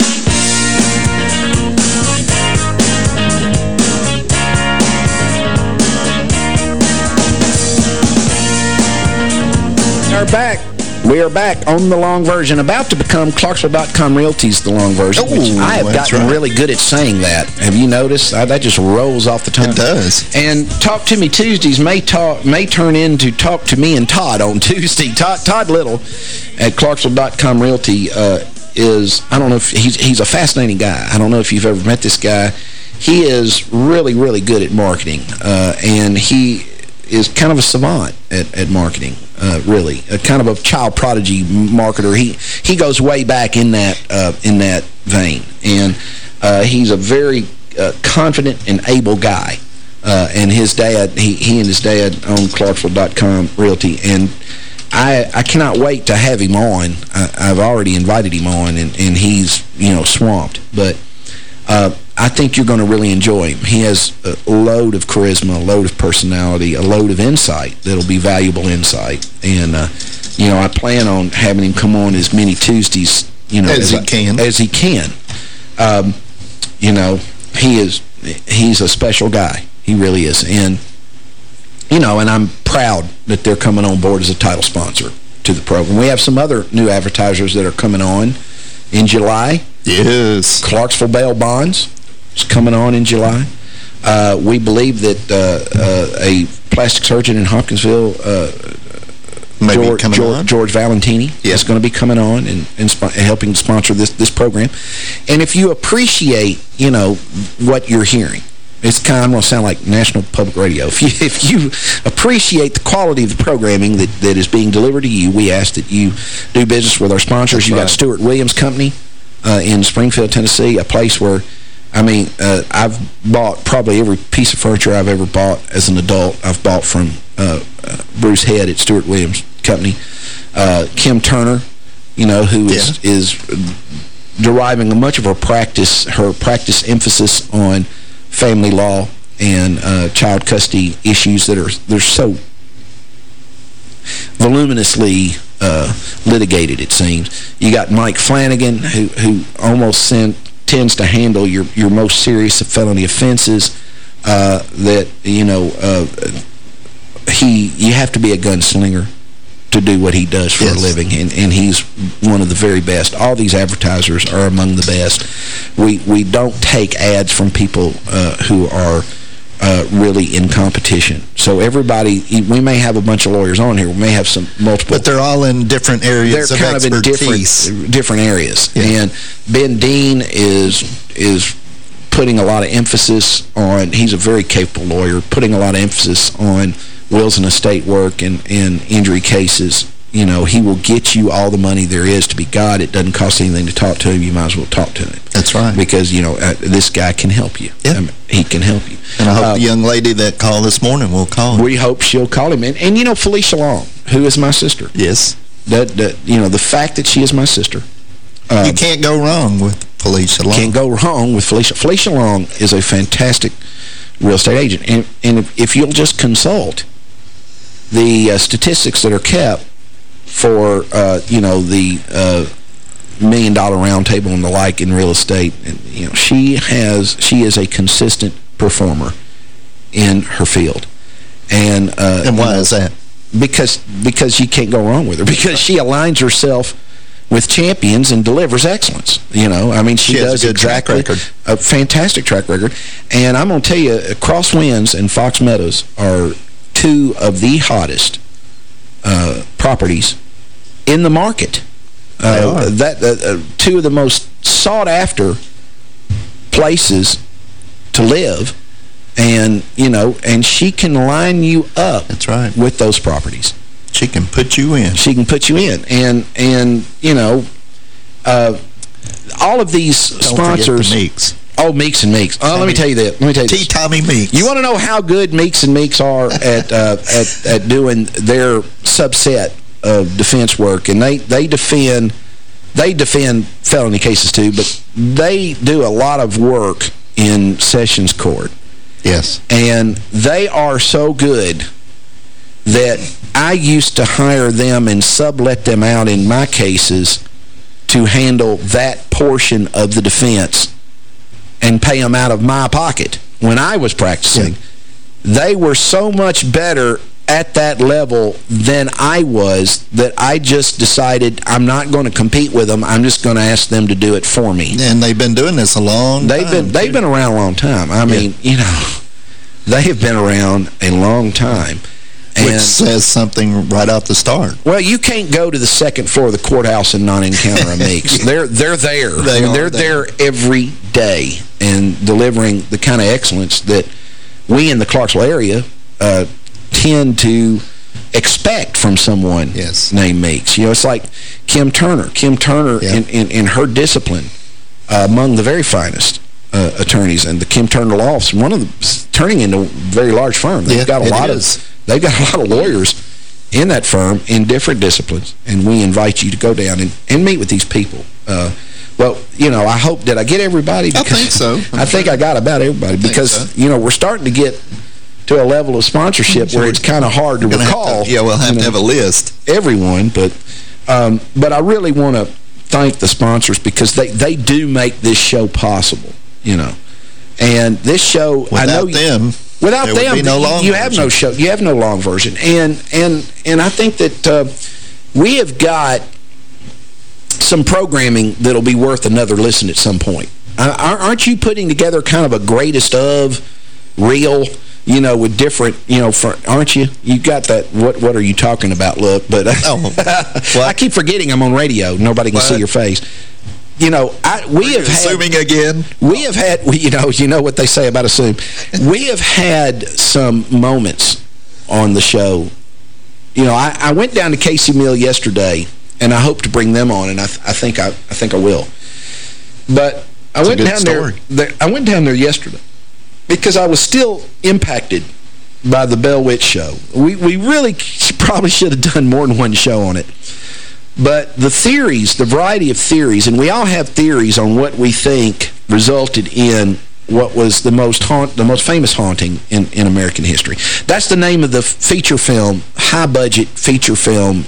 are back. We are back on the long version, about to become Clarksville.com Realty's the long version, Ooh, I have gotten right. really good at saying that. Have you noticed? I, that just rolls off the tongue. It does. And Talk to Me Tuesdays may talk may turn into Talk to Me and Todd on Tuesday. Todd, Todd Little at Clarksville.com Realty uh, is, I don't know if, he's, he's a fascinating guy. I don't know if you've ever met this guy. He is really, really good at marketing, uh, and he is kind of a savant at, at marketing, uh, really. A kind of a child prodigy marketer. He he goes way back in that uh, in that vein. And uh, he's a very uh, confident and able guy. Uh, and his dad, he, he and his dad own Clarksville.com Realty. And I, I cannot wait to have him on. I, I've already invited him on, and, and he's, you know, swamped. But I think you're going to really enjoy him. He has a load of charisma, a load of personality, a load of insight that'll be valuable insight. And, uh, you know, I plan on having him come on as many Tuesdays, you know, As he I- can. As he can. Um, you know, he is, he's a special guy. He really is. And, you know, and I'm proud that they're coming on board as a title sponsor to the program. We have some other new advertisers that are coming on in July. Yes. Clarksville Bail Bonds is coming on in July. Uh, we believe that uh, uh, a plastic surgeon in Hopkinsville, uh, Maybe George, coming George, on. George Valentini, is going to be coming on and, and helping sponsor this, this program. And if you appreciate, you know, what you're hearing, it's kind of, going to sound like National Public Radio. If you, if you appreciate the quality of the programming that, that is being delivered to you, we ask that you do business with our sponsors. That's you got right. Stewart Williams Company uh, in Springfield, Tennessee, a place where, I mean, uh, I've bought probably every piece of furniture I've ever bought as an adult. I've bought from uh, uh, Bruce Head at Stewart Williams Company. Uh, Kim Turner, you know, who is, is deriving much of her practice, her practice emphasis on family law and uh, child custody issues that are they're so voluminously uh, litigated, it seems. You got Mike Flanagan, who who almost sent, tends to handle your your most serious of felony offenses. Uh, that you know, uh, he you have to be a gunslinger to do what he does for a living, and, and he's one of the very best. All these advertisers are among the best. We we don't take ads from people uh, who are uh, really in competition. So everybody, we may have a bunch of lawyers on here. We may have some multiple. But they're all in different areas They're of kind of in expertise. different, different areas. And Ben Dean is is putting a lot of emphasis on, he's a very capable lawyer, putting a lot of emphasis on wills and estate work and, and injury cases. You know, he will get you all the money there is to be God. It doesn't cost anything to talk to him. You might as well talk to him. That's right. Because, you know, uh, this guy can help you. Yeah. I mean, he can help you. And I hope Uh, the young lady that called this morning will call. him. we hope she'll call him. And, and you know, Felicia Long, who is my sister. Yes. That, that You know, the fact that she is my sister. um, you can't go wrong with Felicia Long. Can't go wrong with Felicia. Felicia Long is a fantastic real estate agent. And, and if, if you'll just consult the uh, statistics that are kept for, uh, you know, the uh, million dollar round table and the like in real estate, and, you know, she has, she is a consistent performer in her field. And, uh, And why is that? Because, because you can't go wrong with her. Because she aligns herself with champions and delivers excellence. You know, I mean, she, She has a does good track record. a fantastic track record. And I'm going to tell you, uh, Crosswinds and Fox Meadows are two of the hottest uh, properties in the market. Uh, that uh, uh, Two of the most sought-after places to live. And, you know, and she can line you up That's right. with those properties. She can put you in. She can put you in. And, and you know, uh, all of these Don't the sponsors Meeks. Oh, Meeks and Meeks. Oh, let me tell you that. Let me tell you T. Tommy Meeks. You want to know how good Meeks and Meeks are at, uh, at, at doing their subset of defense work, and they, they defend they defend felony cases too, but they do a lot of work in Sessions Court. Yes. And they are so good that I used to hire them and sublet them out in my cases to handle that portion of the defense and pay them out of my pocket when I was practicing. Yeah. They were so much better at that level than I was that I just decided I'm not going to compete with them. I'm just going to ask them to do it for me. And they've been doing this a long they've time. Been, they've been around a long time. I mean, yeah. you know, they have been around a long time. Which says something right off the start. Well, you can't go to the second floor of the courthouse and not encounter a Meeks. they're, they're there. They I mean, they're there. there every day and delivering the kind of excellence that we in the Clarksville area uh, tend to expect from someone yes. named Meeks. You know, it's like Kim Turner. Kim Turner, yeah. in, in, in, her discipline, uh, among the very finest uh, attorneys, and the Kim Turner Law Office, one of the, turning into a very large firm. They've yeah, got a lot is. of They've got a lot of lawyers in that firm in different disciplines, and we invite you to go down and, and meet with these people. Uh, well, you know, I hope, did I get everybody? Because I think so. I'm i think sure. I got about everybody because, so. you know, we're starting to get to a level of sponsorship sure. where it's kind of hard to recall. To, yeah, we'll have to know, have a list. Everyone, but um, but I really want to thank the sponsors because they, they do make this show possible, you know. And this show, Without I know them, you, without them, no you have no show. You have no long version. And and and I think that uh, we have got some programming that'll be worth another listen at some point. Uh, aren't you putting together kind of a greatest of real you know, with different, you know, for, aren't you? You got that, what what are you talking about, look? But oh, I keep forgetting I'm on radio. Nobody can what? see your face. You know, I, we have assuming had... again? We have had, you know, you know what they say about assume. we have had some moments on the show. You know, I, I went down to Casey Mill yesterday, and I hope to bring them on, and I, I think I, I think I will. But I went down story. there. I went down there yesterday because I was still impacted by the Bell Witch show. We, we really probably should have done more than one show on it. But the theories, the variety of theories, and we all have theories on what we think resulted in what was the most haunt, the most famous haunting in, in American history. That's the name of the feature film, high-budget feature film,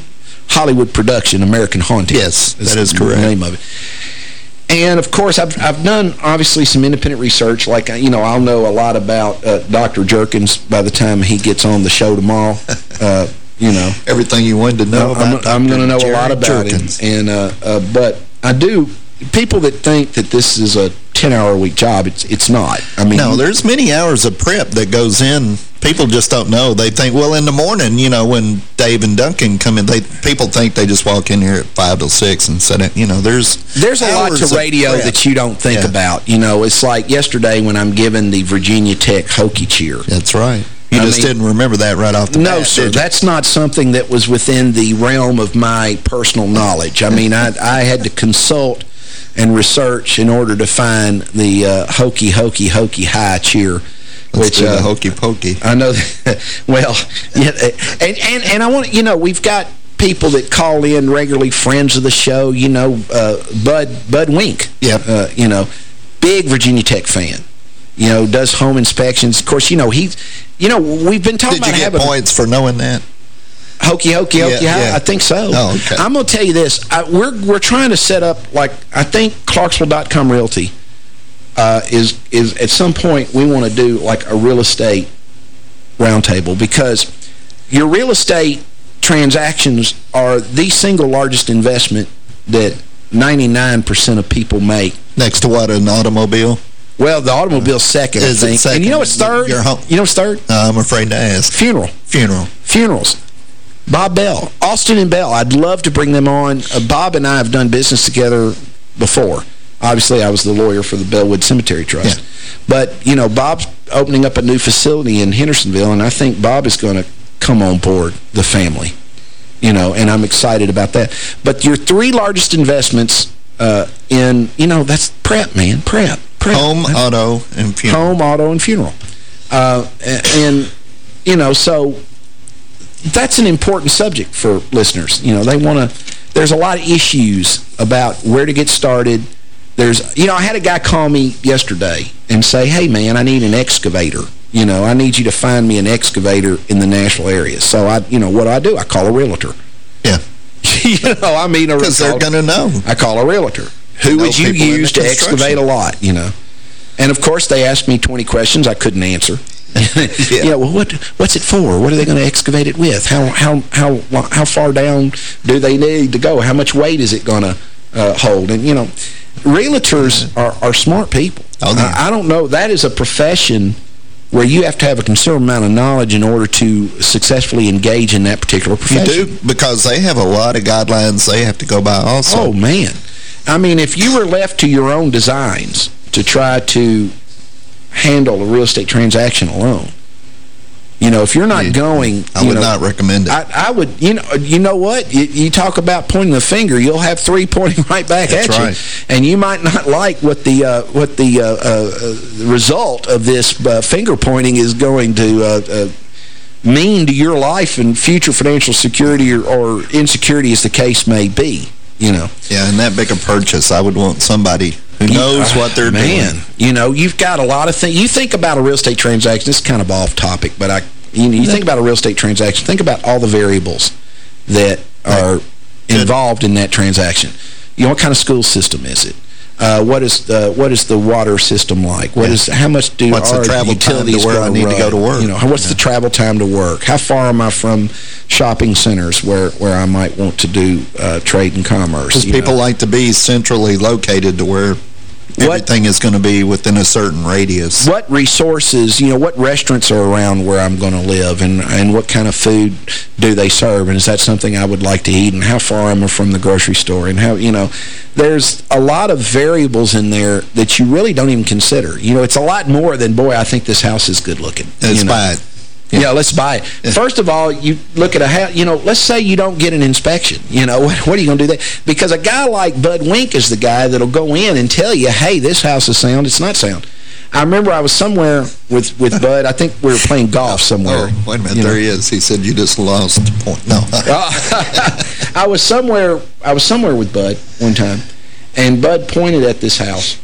Hollywood production, American Haunting. Yes, that is correct. the name of it. And, of course, I've, I've done, obviously, some independent research. Like, you know, I'll know a lot about uh, Dr. Jerkins by the time he gets on the show tomorrow. Uh, you know. Everything you wanted to know I'm, I'm going to know Jerry a lot about Jerkins. him. And, uh, uh, but I do, people that think that this is a 10-hour-a-week job, it's it's not. I mean, No, there's many hours of prep that goes in. People just don't know. They think, well, in the morning, you know, when Dave and Duncan come in, they people think they just walk in here at 5 till 6 and set it. You know, there's There's a lot to radio that you don't think yeah. about. You know, it's like yesterday when I'm giving the Virginia Tech Hokie cheer. That's right. You I just mean, didn't remember that right off the no, bat, No, sir. That's not something that was within the realm of my personal knowledge. I mean, I, I had to consult and research in order to find the uh, hokey, hokey, hokey high cheer. Let's which, uh, hokey pokey. I know. well, yeah, and, and, and I want you know, we've got people that call in regularly, friends of the show, you know, uh, Bud Bud Wink. Yeah. Uh, you know, big Virginia Tech fan you know, does home inspections. Of course, you know, he's, you know, we've been talking Did about... Did you get points for knowing that? Hokey, hokey, hokey, yeah, yeah. I think so. Oh, okay. I'm going to tell you this. I, we're we're trying to set up, like, I think Clarksville.com Realty uh, is, is at some point we want to do, like, a real estate roundtable because your real estate transactions are the single largest investment that 99% of people make. Next to what, an automobile? Well, the automobile's second, Is. Second? And you know what's third? You know what's third? Uh, I'm afraid to ask. Funeral. Funeral. Funerals. Bob Bell. Austin and Bell. I'd love to bring them on. Uh, Bob and I have done business together before. Obviously, I was the lawyer for the Bellwood Cemetery Trust. Yeah. But, you know, Bob's opening up a new facility in Hendersonville, and I think Bob is going to come on board the family. You know, and I'm excited about that. But your three largest investments uh, in, you know, that's prep, man, prep. prep. Home, auto, and funeral. Home, auto, and funeral. Uh, and, you know, so that's an important subject for listeners. You know, they want to, there's a lot of issues about where to get started. There's, you know, I had a guy call me yesterday and say, hey, man, I need an excavator. You know, I need you to find me an excavator in the Nashville area. So, I, you know, what do I do? I call a realtor. Yeah. you know, I mean... Because they're going to know. I call a realtor. Who would you use to excavate a lot, you know? And, of course, they asked me 20 questions I couldn't answer. Yeah. yeah. well, what what's it for? What are they going to excavate it with? How how how how far down do they need to go? How much weight is it going to uh, hold? And, you know, realtors are, are smart people. Oh, yeah. I, I don't know. That is a profession where you have to have a considerable amount of knowledge in order to successfully engage in that particular profession. You do, because they have a lot of guidelines they have to go by also. Oh, man. I mean, if you were left to your own designs to try to handle a real estate transaction alone, you know, if you're not yeah, going... I would know, not recommend it. I, I, would, you know, you know what? You, you, talk about pointing the finger, you'll have three pointing right back That's at right. you. And you might not like what the uh, what the uh, uh, result of this uh, finger pointing is going to uh, uh, mean to your life and future financial security or, or insecurity as the case may be, you know. Yeah, and that big a purchase, I would want somebody who knows what they're man, doing. you know, you've got a lot of things. You think about a real estate transaction, this is kind of off topic, but I, you, know, you think about a real estate transaction, think about all the variables that are involved in that transaction. You know, what kind of school system is it? Uh, what is the what is the water system like? What yeah. is how much do what's our the travel utilities time to where I need run? to go to work? You know, what's yeah. the travel time to work? How far am I from shopping centers where where I might want to do uh, trade and commerce? Because people know? like to be centrally located to where everything what, is going to be within a certain radius. What resources, you know, what restaurants are around where I'm going to live and, and what kind of food do they serve and is that something I would like to eat and how far am I from the grocery store and how, you know, there's a lot of variables in there that you really don't even consider. You know, it's a lot more than, boy, I think this house is good looking. It's you know? bad. Yeah. let's buy it. Yeah. First of all, you look at a house, you know, let's say you don't get an inspection. You know, what, what are you going to do there? Because a guy like Bud Wink is the guy that'll go in and tell you, hey, this house is sound, it's not sound. I remember I was somewhere with, with Bud. I think we were playing golf oh, somewhere. Oh, wait a minute. There know. he is. He said you just lost a point. No. I was somewhere I was somewhere with Bud one time, and Bud pointed at this house.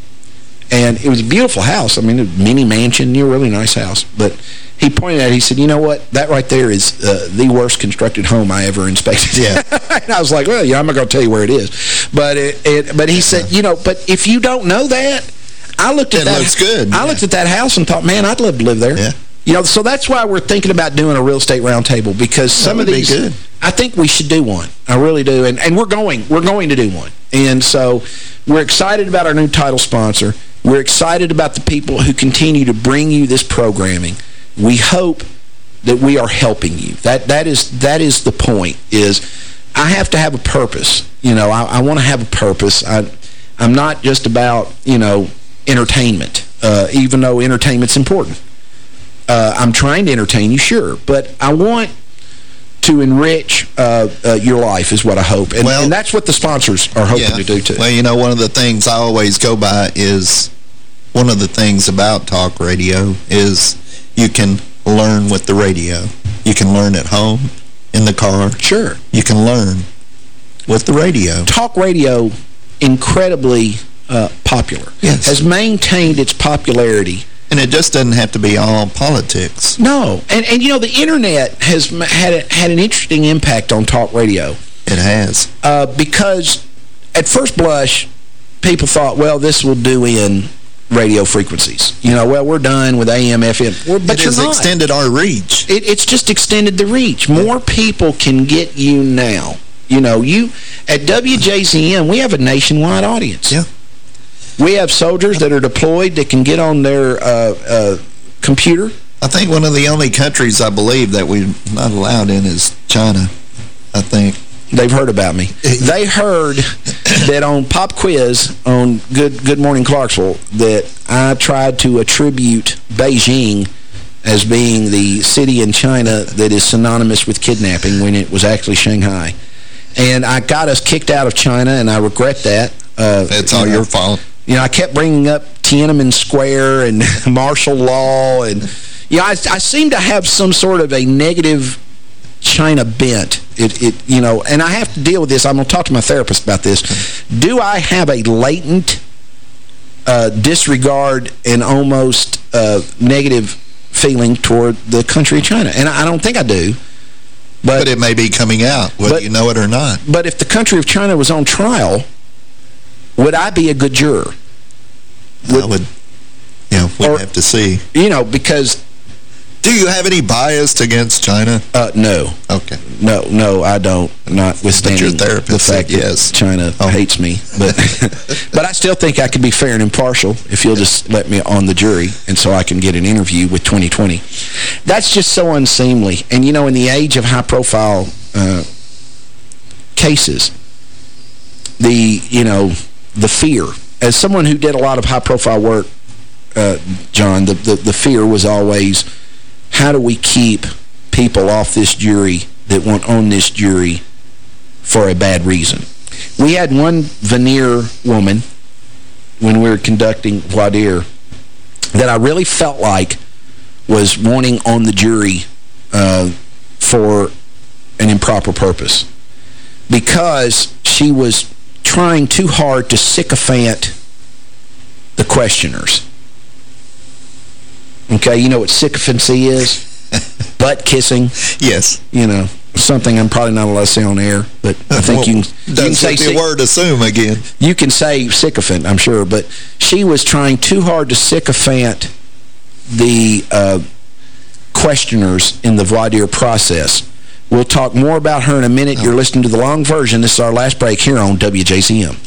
And it was a beautiful house. I mean, a mini mansion, near a really nice house. But he pointed at it, he said, you know what, that right there is uh, the worst constructed home I ever inspected. Yeah. and I was like, well, yeah, I'm not going to tell you where it is. But it, it but he said, you know, but if you don't know that, I looked at it that. looks good. I yeah. looked at that house and thought, man, I'd love to live there. Yeah. You know, so that's why we're thinking about doing a real estate roundtable because some of these, good. I think we should do one. I really do, and and we're going, we're going to do one. And so we're excited about our new title sponsor. We're excited about the people who continue to bring you this programming. We hope that we are helping you. That that is that is the point. Is I have to have a purpose. You know, I, I want to have a purpose. I I'm not just about you know entertainment, uh, even though entertainment's important. Uh, I'm trying to entertain you, sure, but I want to enrich uh, uh, your life is what I hope. And, well, and, that's what the sponsors are hoping yeah. to do, too. Well, you know, one of the things I always go by is one of the things about talk radio is you can learn with the radio. You can learn at home, in the car. Sure. You can learn with the radio. Talk radio, incredibly uh, popular. Yes. Has maintained its popularity. And it just doesn't have to be all politics. No. And, and you know, the Internet has had, a, had an interesting impact on talk radio. It has. Uh, because at first blush, people thought, well, this will do in radio frequencies. You know, well, we're done with AM, FM. But it has extended our reach. It, it's just extended the reach. More people can get you now. You know, you at WJZM, we have a nationwide audience. Yeah. We have soldiers that are deployed that can get on their uh, uh, computer. I think one of the only countries, I believe, that we're not allowed in is China, I think. They've heard about me. they heard that on Pop Quiz on Good Good Morning Clarksville that I tried to attribute Beijing as being the city in China that is synonymous with kidnapping when it was actually Shanghai. And I got us kicked out of China, and I regret that. Uh, That's all know, your fault. You know, I kept bringing up Tiananmen Square and martial law. And, you know, I, I seem to have some sort of a negative China bent. It, it, you know, and I have to deal with this. I'm going to talk to my therapist about this. Do I have a latent uh, disregard and almost uh, negative feeling toward the country of China? And I, don't think I do. But, but, it may be coming out, whether but, you know it or not. But if the country of China was on trial, would I be a good juror? Would, I would, you know, we'd have to see. You know, because do you have any bias against China? Uh, no. Okay. No, no, I don't. Notwithstanding your therapist the fact yes. China oh. hates me, but but I still think I can be fair and impartial if you'll just let me on the jury, and so I can get an interview with 2020. That's just so unseemly. And you know, in the age of high-profile uh, cases, the you know the fear. As someone who did a lot of high-profile work, uh, John, the, the the fear was always how do we keep people off this jury that won't own this jury for a bad reason? We had one venire woman when we were conducting voir dire that I really felt like was wanting on the jury uh, for an improper purpose because she was trying too hard to sycophant the questioners. Okay, you know what sycophancy is? Butt kissing. Yes. You know, something I'm probably not allowed to say on air, but I think well, you can, you can say... the word assume again. You can say sycophant, I'm sure, but she was trying too hard to sycophant the uh, questioners in the voir dire process. We'll talk more about her in a minute. Oh. You're listening to the long version. This is our last break here on WJZM.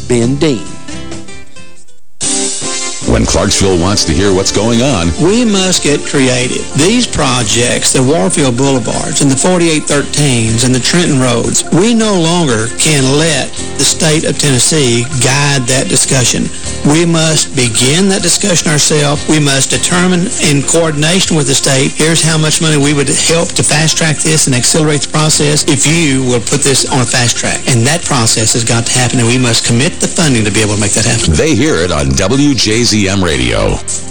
Ben Dean. When Clarksville wants to hear what's going on, we must get creative. These projects, the Warfield Boulevards and the 4813s and the Trenton Roads, we no longer can let the state of Tennessee guide that discussion. We must begin that discussion ourselves. We must determine in coordination with the state, here's how much money we would help to fast-track this and accelerate the process if you will put this on a fast track. And that process has got to happen, and we must commit the funding to be able to make that happen. They hear it on WJZM Radio.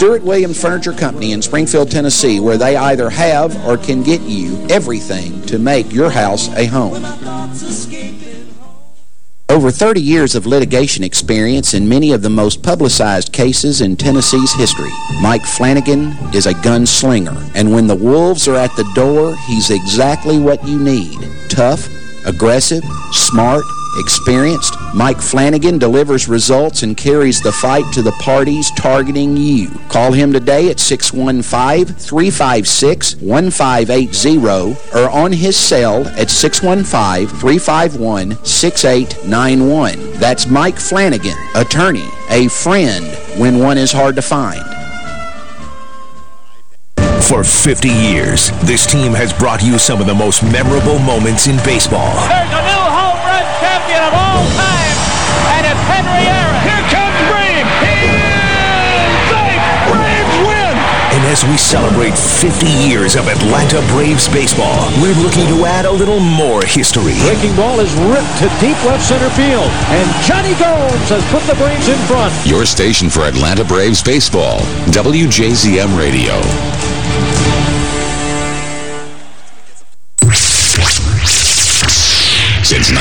Stewart Williams Furniture Company in Springfield, Tennessee, where they either have or can get you everything to make your house a home. Over 30 years of litigation experience in many of the most publicized cases in Tennessee's history, Mike Flanagan is a gunslinger, and when the wolves are at the door, he's exactly what you need. Tough, aggressive, smart, Experienced, Mike Flanagan delivers results and carries the fight to the parties targeting you. Call him today at 615-356-1580 or on his cell at 615-351-6891. That's Mike Flanagan, attorney, a friend when one is hard to find. For 50 years, this team has brought you some of the most memorable moments in baseball. Of all time, and it's Henry Aaron. Here comes Bream. He is safe. Braves win. And as we celebrate 50 years of Atlanta Braves baseball, we're looking to add a little more history. Breaking ball is ripped to deep left center field, and Jonny Gomes has put the Braves in front. Your station for Atlanta Braves baseball, WJZM Radio.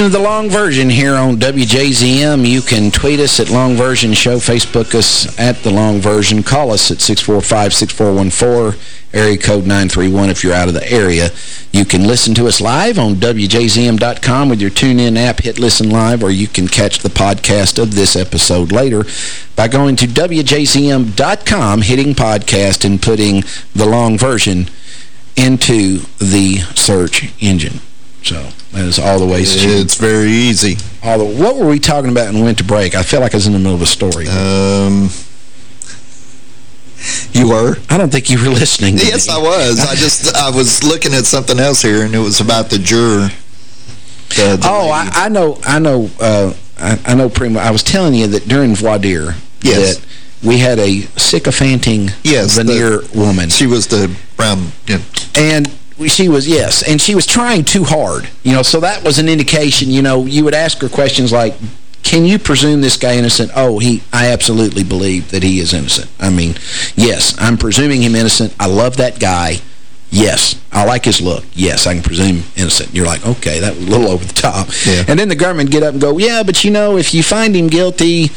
Listening to the long version here on WJZM. You can tweet us at Long Version Show, Facebook us at The Long Version, call us at 645-6414, area code 931 if you're out of the area. You can listen to us live on WJZM.com with your TuneIn app, hit Listen Live, or you can catch the podcast of this episode later by going to WJZM.com, hitting podcast, and putting the long version into the search engine. So that is all the ways. It's very easy. All the, what were we talking about we went to break? I feel like I was in the middle of a story. Um, you were? I don't think you were listening. Yes, me. I was. I just I was looking at something else here, and it was about the juror. The, the oh, I, I, know. I know. Uh, I, I, know. Prima. I was telling you that during voir yes. that we had a sycophanting yes, venire the, woman. She was the brown. Yeah. And she was, yes, and she was trying too hard. You know, so that was an indication, you know, you would ask her questions like, can you presume this guy innocent? Oh, he, I absolutely believe that he is innocent. I mean, yes, I'm presuming him innocent. I love that guy. Yes, I like his look. Yes, I can presume innocent. You're like, okay, that was a little over the top. Yeah. And then the government get up and go, yeah, but you know, if you find him guilty,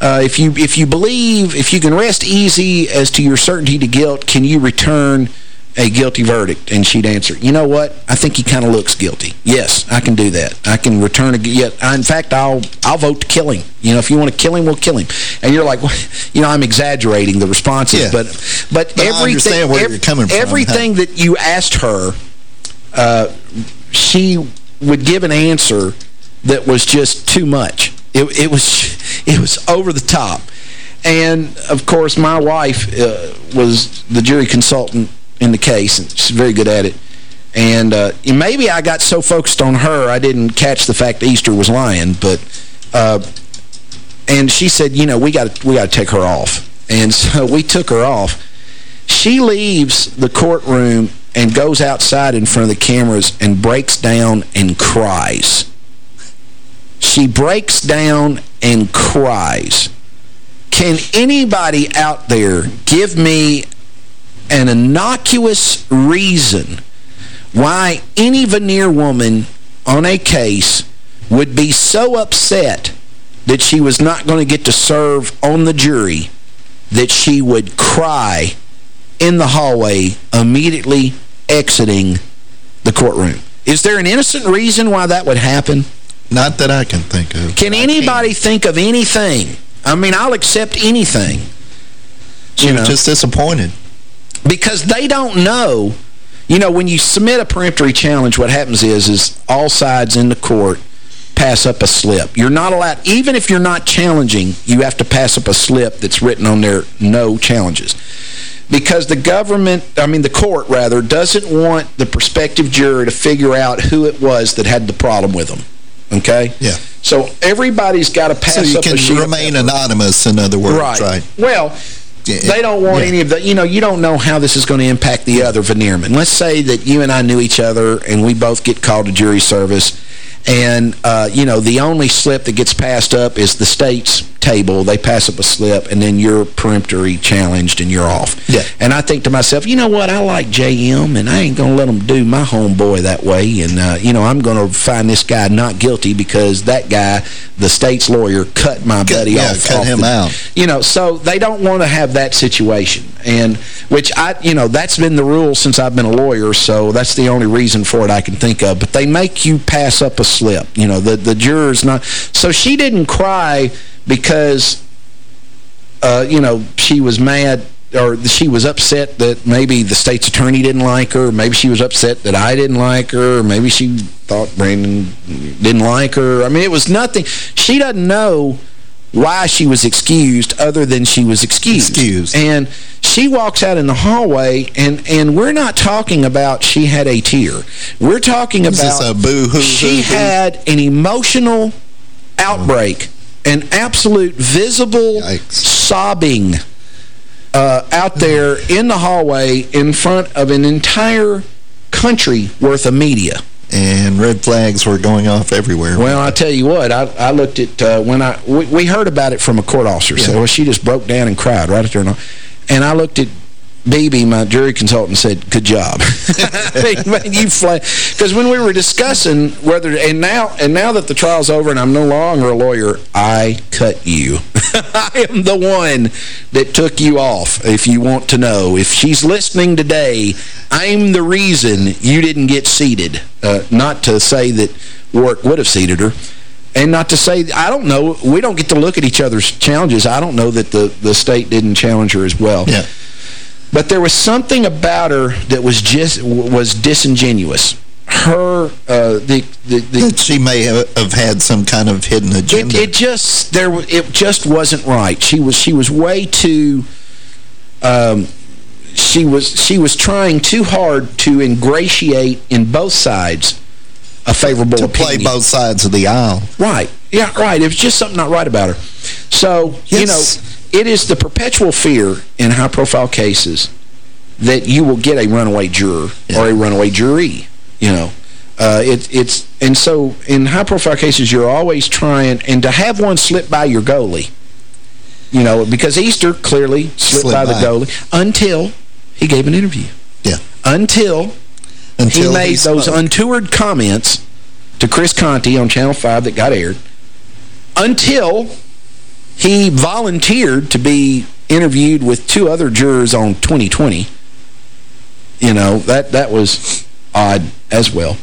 uh, if you if you believe, if you can rest easy as to your certainty to guilt, can you return a guilty verdict? And she'd answer, you know what? I think he kind of looks guilty. Yes, I can do that. I can return a... Yet, in fact, I'll I'll vote to kill him. You know, if you want to kill him, we'll kill him. And you're like, well, you know, I'm exaggerating the responses, yeah. but but, but everything, where you're coming from, everything huh? that you asked her, uh, she would give an answer that was just too much. It, it was it was over the top. And, of course, my wife uh, was the jury consultant in the case, and she's very good at it. And uh, maybe I got so focused on her, I didn't catch the fact Easter was lying. But uh, and she said, you know, we got we got to take her off. And so we took her off. She leaves the courtroom and goes outside in front of the cameras and breaks down and cries. She breaks down and cries. Can anybody out there give me an innocuous reason why any venire woman on a case would be so upset that she was not going to get to serve on the jury that she would cry in the hallway immediately exiting the courtroom. Is there an innocent reason why that would happen? Not that I can think of. Can anybody think of anything? I mean, I'll accept anything. She you was know? just disappointed. Because they don't know. You know, when you submit a peremptory challenge, what happens is, is all sides in the court pass up a slip. You're not allowed, even if you're not challenging, you have to pass up a slip that's written on there, no challenges. Because the government, I mean the court rather, doesn't want the prospective juror to figure out who it was that had the problem with them. Okay? Yeah. So everybody's got to pass so you up can a sheet remain anonymous, in other words, right? right. Well, they don't want yeah. any of the, you know, you don't know how this is going to impact the other veniremen. Let's say that you and I knew each other and we both get called to jury service and, uh, you know, the only slip that gets passed up is the state's table. They pass up a slip, and then you're peremptory challenged, and you're off. Yeah. And I think to myself, you know what? I like JM, and I ain't going to let them do my homeboy that way. And, uh, you know, I'm going to find this guy not guilty because that guy, the state's lawyer, cut my buddy yeah, off. cut off him the, out. You know, so they don't want to have that situation. And, which I, you know, that's been the rule since I've been a lawyer, so that's the only reason for it I can think of. But they make you pass up a slip. You know, the, the juror's not... So she didn't cry because, uh, you know, she was mad or she was upset that maybe the state's attorney didn't like her. Maybe she was upset that I didn't like her. Or maybe she thought Brandon didn't like her. I mean, it was nothing. She doesn't know why she was excused other than she was excused. Excused. And she walks out in the hallway, and, and we're not talking about she had a tear. We're talking about this a boo-hoo, she had an emotional outbreak, an absolute visible Yikes. sobbing uh, out there in the hallway in front of an entire country worth of media. And red flags were going off everywhere. Well, I tell you what, I, I looked at, uh, when I, we, we, heard about it from a court officer. Yeah. So well, she just broke down and cried right there. And I looked at BB, my jury consultant, said, good job. you Because when we were discussing whether, and now, and now that the trial's over and I'm no longer a lawyer, I cut you. I am the one that took you off, if you want to know. If she's listening today, I'm the reason you didn't get seated. Uh, not to say that Worrick would have seated her. And not to say, I don't know, we don't get to look at each other's challenges. I don't know that the, the state didn't challenge her as well. Yeah. But there was something about her that was just was disingenuous. Her, uh, the, the, the she may have had some kind of hidden agenda. It, it, just there, it just wasn't right. She was she was way too. Um, she was she was trying too hard to ingratiate in both sides a favorable to opinion. play both sides of the aisle. Right. Yeah. Right. It was just something not right about her. So yes. you know it is the perpetual fear in high-profile cases that you will get a runaway juror yeah. or a runaway jury, you know. Uh, it, it's And so in high-profile cases, you're always trying, and to have one slip by your goalie, you know, because Easter clearly slipped, slipped by, by, the goalie until he gave an interview. Yeah. Until, until he made he those untoward comments to Chris Conte on Channel 5 that got aired. Until he volunteered to be interviewed with two other jurors on 2020. You know, that, that was odd as well.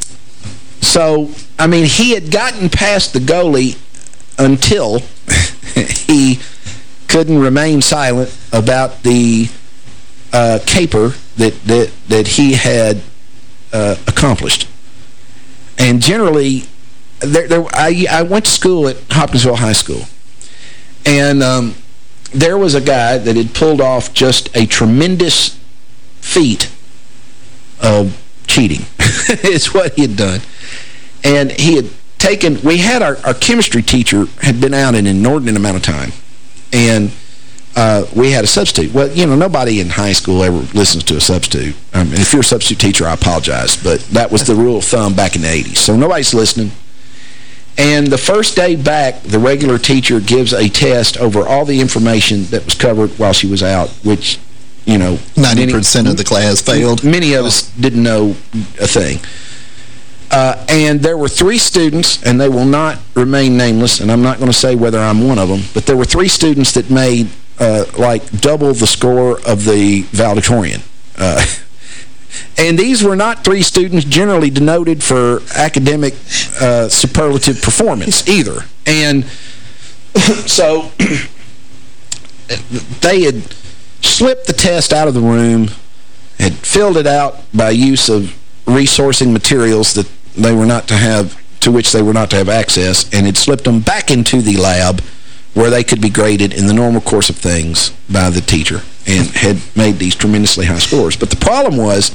So, I mean, he had gotten past the goalie until he couldn't remain silent about the uh, caper that, that, that he had uh, accomplished. And generally, there, there, I, I went to school at Hopkinsville High School. And um, there was a guy that had pulled off just a tremendous feat of cheating. it's what he had done. And he had taken, we had our, our chemistry teacher had been out an inordinate amount of time. And uh, we had a substitute. Well, you know, nobody in high school ever listens to a substitute. I mean, if you're a substitute teacher, I apologize. But that was the rule of thumb back in the 80s. So nobody's listening. And the first day back, the regular teacher gives a test over all the information that was covered while she was out, which, you know... 90% of the class failed. Many of us didn't know a thing. Uh, and there were three students, and they will not remain nameless, and I'm not going to say whether I'm one of them, but there were three students that made, uh, like, double the score of the valedictorian. Uh, And these were not three students generally denoted for academic uh, superlative performance either. And so they had slipped the test out of the room, had filled it out by use of resourcing materials that they were not to have, to which they were not to have access, and had slipped them back into the lab where they could be graded in the normal course of things by the teacher and had made these tremendously high scores. But the problem was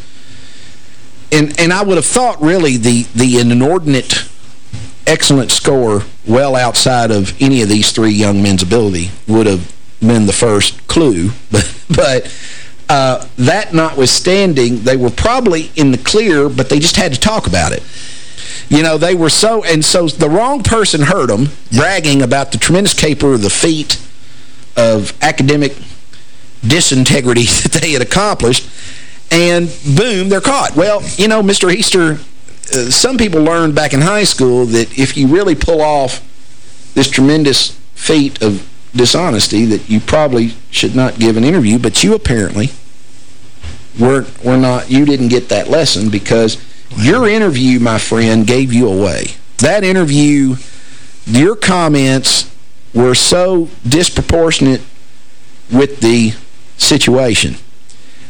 and and I would have thought really the the inordinate excellent score well outside of any of these three young men's ability would have been the first clue. But but uh, that notwithstanding they were probably in the clear but they just had to talk about it. You know they were so and so the wrong person heard them bragging about the tremendous caper of the feat of academic disintegrity that they had accomplished and boom, they're caught. Well, you know, Mr. Easter, uh, some people learned back in high school that if you really pull off this tremendous feat of dishonesty that you probably should not give an interview, but you apparently were, were not, you didn't get that lesson because your interview, my friend, gave you away. That interview, your comments were so disproportionate with the situation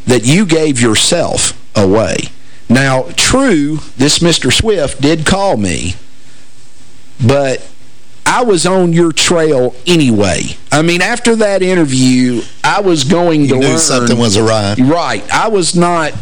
that you gave yourself away. Now, true, this Mr. Swift did call me, but I was on your trail anyway. I mean, after that interview, I was going you to learn. something was awry. Right. I was not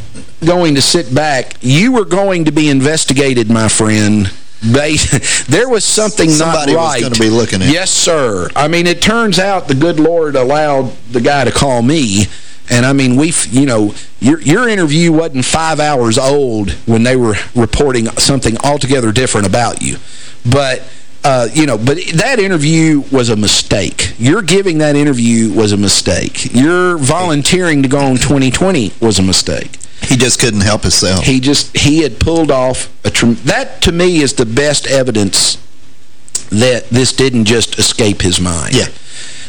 going to sit back. You were going to be investigated, my friend. They, there was something Somebody not right. Somebody was going to be looking at Yes, sir. I mean, it turns out the good Lord allowed the guy to call me And I mean, we, you know, your your interview wasn't five hours old when they were reporting something altogether different about you. But uh, you know, but that interview was a mistake. Your giving that interview was a mistake. Your volunteering to go on 2020 was a mistake. He just couldn't help himself. He just, he had pulled off a, that to me is the best evidence that this didn't just escape his mind. Yeah.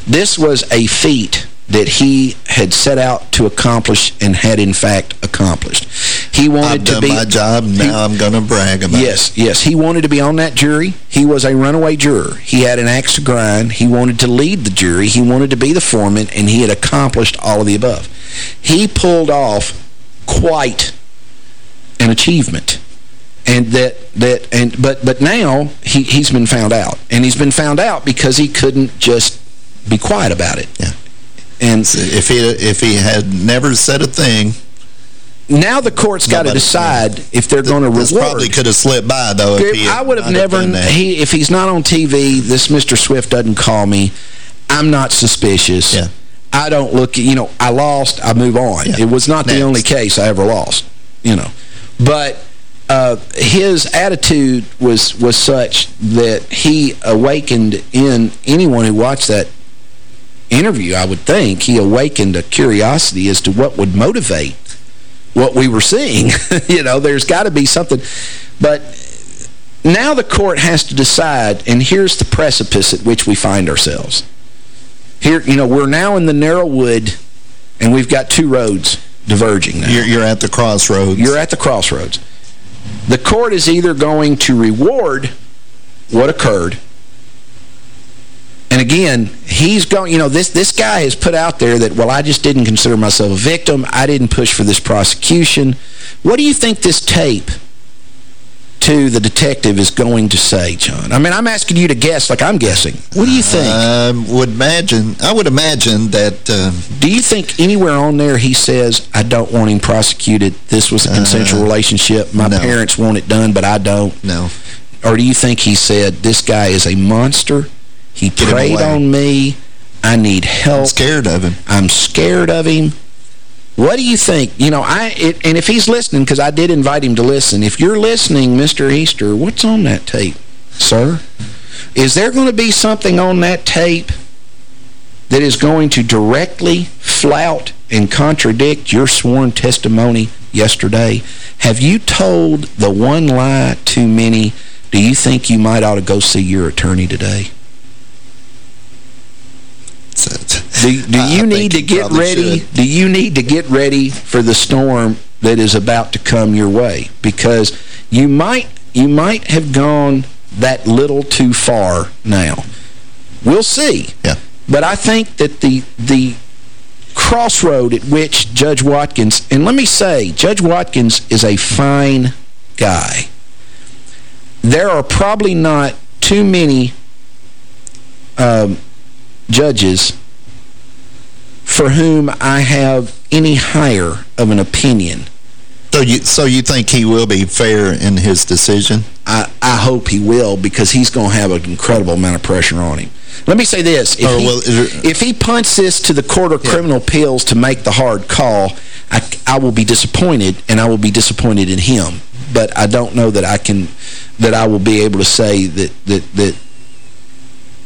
This was a feat that he had set out to accomplish and had in fact accomplished. He wanted to be my job, now he, I'm going to brag about yes, it. Yes, yes. He wanted to be on that jury. He was a runaway juror. He had an axe to grind. He wanted to lead the jury. He wanted to be the foreman, and he had accomplished all of the above. He pulled off quite an achievement. And that that and but but now he he's been found out. And he's been found out because he couldn't just be quiet about it. Yeah. And if he if he had never said a thing, now the court's got to decide if they're going to reward. This probably could have slipped by, though, if I would have never, he, if he's not on TV, this Mr. Swift doesn't call me, I'm not suspicious. Yeah. I don't look, you know, I lost, I move on. Yeah. It was not Next. the only case I ever lost, you know. But uh, his attitude was was such that he awakened in anyone who watched that interview, I would think, he awakened a curiosity as to what would motivate what we were seeing. you know, there's got to be something. But now the court has to decide, and here's the precipice at which we find ourselves. Here, you know, we're now in the narrow wood, and we've got two roads diverging now. You're, you're at the crossroads. You're at the crossroads. The court is either going to reward what occurred, and again, he's going, you know, this, this guy has put out there that, well, I just didn't consider myself a victim. I didn't push for this prosecution. What do you think this tape to the detective is going to say, John? I mean, I'm asking you to guess like I'm guessing. What do you think? I would imagine, I would imagine that... Uh, do you think anywhere on there he says, I don't want him prosecuted, this was a consensual uh, relationship, my no. parents want it done, but I don't? No. Or do you think he said, this guy is a monster, he Get preyed on me, I need help. I'm scared of him. I'm scared of him. What do you think? You know, I it, and if he's listening, because I did invite him to listen, if you're listening, Mr. Easter, what's on that tape, sir? Is there going to be something on that tape that is going to directly flout and contradict your sworn testimony yesterday? Have you told the one lie too many? Do you think you might ought to go see your attorney today? Do, do you need to get ready? Should. Do you need to get ready for the storm that is about to come your way? Because you might you might have gone that little too far now. We'll see. Yeah. But I think that the the crossroad at which Judge Watkins, and let me say, Judge Watkins is a fine guy. There are probably not too many um, judges for whom I have any higher of an opinion. So you so you think he will be fair in his decision? I, I hope he will because he's going to have an incredible amount of pressure on him. Let me say this. If, oh, he, well, if he punts this to the Court of yeah. Criminal Appeals to make the hard call, I, I will be disappointed, and I will be disappointed in him. But I don't know that I can, that I will be able to say that, that, that,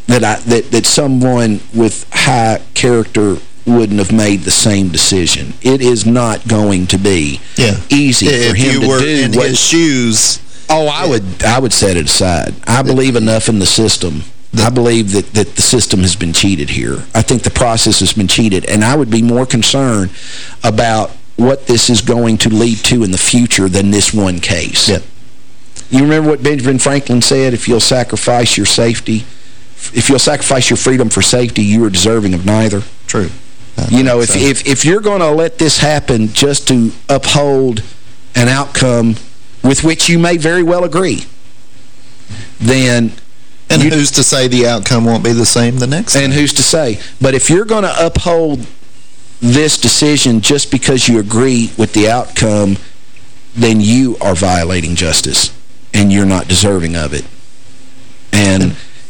that, I, that, that someone with high character wouldn't have made the same decision. It is not going to be yeah. easy if for him to do. If you were in his shoes... Oh, I yeah. would I would set it aside. I believe enough in the system. The, I believe that, that the system has been cheated here. I think the process has been cheated. And I would be more concerned about what this is going to lead to in the future than this one case. Yeah. You remember what Benjamin Franklin said, if you'll sacrifice your safety, if you'll sacrifice your freedom for safety, you are deserving of neither. True. You know, if, so. if, if you're going to let this happen just to uphold an outcome with which you may very well agree, then... And who's to say the outcome won't be the same the next And time? who's to say? But if you're going to uphold this decision just because you agree with the outcome, then you are violating justice, and you're not deserving of it.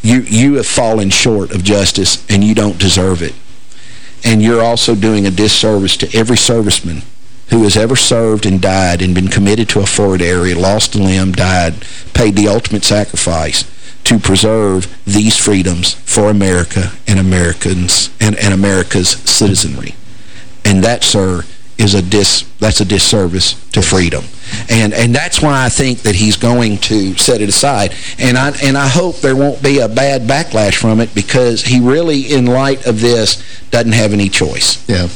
You, you have fallen short of justice, and you don't deserve it. And you're also doing a disservice to every serviceman who has ever served and died and been committed to a forward area, lost a limb, died, paid the ultimate sacrifice to preserve these freedoms for America and Americans and, and America's citizenry. And that, sir, is a dis that's a disservice to freedom. And and that's why I think that he's going to set it aside. And I and I hope there won't be a bad backlash from it because he really, in light of this, doesn't have any choice. Yeah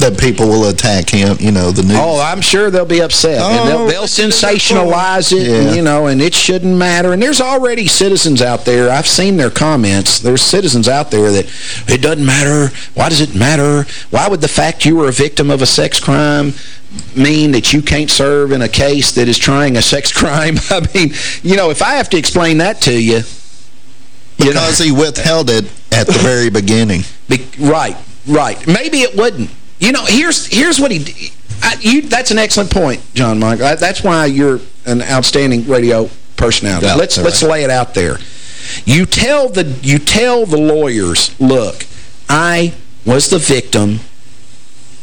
that people will attack him, you know, the news. Oh, I'm sure they'll be upset. Oh, and they'll, oh, they'll sensationalize it, yeah. and, you know, and it shouldn't matter. And there's already citizens out there. I've seen their comments. There's citizens out there that it doesn't matter. Why does it matter? Why would the fact you were a victim of a sex crime mean that you can't serve in a case that is trying a sex crime? I mean, you know, if I have to explain that to you... Because you know, he withheld it at the very beginning. Be, right, right. Maybe it wouldn't. You know, here's here's what he... I, you, that's an excellent point, John Michael. I, that's why you're an outstanding radio personality. Yeah, let's let's lay it out there. You tell the you tell the lawyers, look, I was the victim.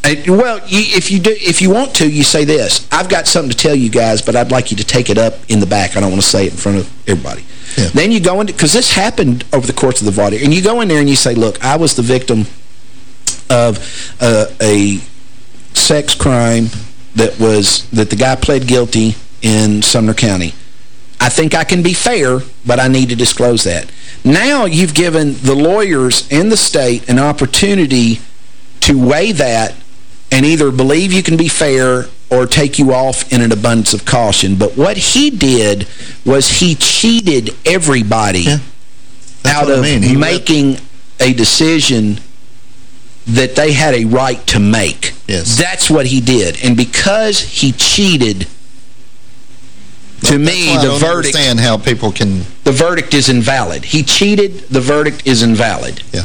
I, well, you, if you do, if you want to, you say this. I've got something to tell you guys, but I'd like you to take it up in the back. I don't want to say it in front of everybody. Yeah. Then you go into because this happened over the course of the voir and you go in there and you say, look, I was the victim of uh, a sex crime that was that the guy pled guilty in Sumner County. I think I can be fair, but I need to disclose that. Now you've given the lawyers in the state an opportunity to weigh that and either believe you can be fair or take you off in an abundance of caution. But what he did was he cheated everybody yeah. out of I mean. making a decision that they had a right to make. Yes. That's what he did. And because he cheated, to me, the I verdict... understand how people can... The verdict is invalid. He cheated. The verdict is invalid. Yeah.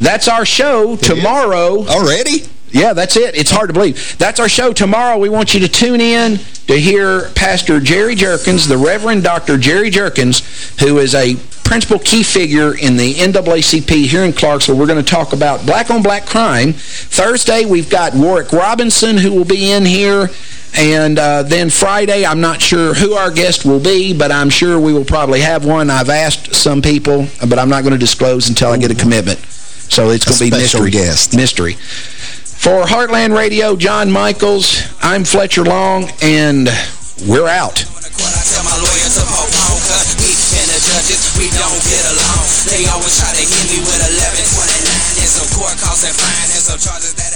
That's our show it tomorrow. Is? Already? Yeah, that's it. It's hard to believe. That's our show tomorrow. We want you to tune in to hear Pastor Jerry Jerkins, the Reverend Dr. Jerry Jerkins, who is a principal key figure in the NAACP here in Clarksville. We're going to talk about black-on-black -black crime. Thursday, we've got Worrick Robinson, who will be in here. And uh, then Friday, I'm not sure who our guest will be, but I'm sure we will probably have one. I've asked some people, but I'm not going to disclose until I get a commitment. So it's going to be mystery. guest. Mystery. For Heartland Radio, John Michaels, I'm Fletcher Long, and we're out. They always try to hit me with 1129 and some court costs and fines and some charges that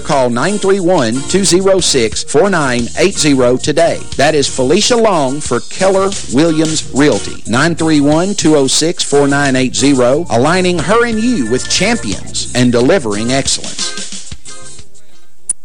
call 931-206-4980 today. That is Felicia Long for Keller Williams Realty. 931-206-4980, aligning her and you with champions and delivering excellence.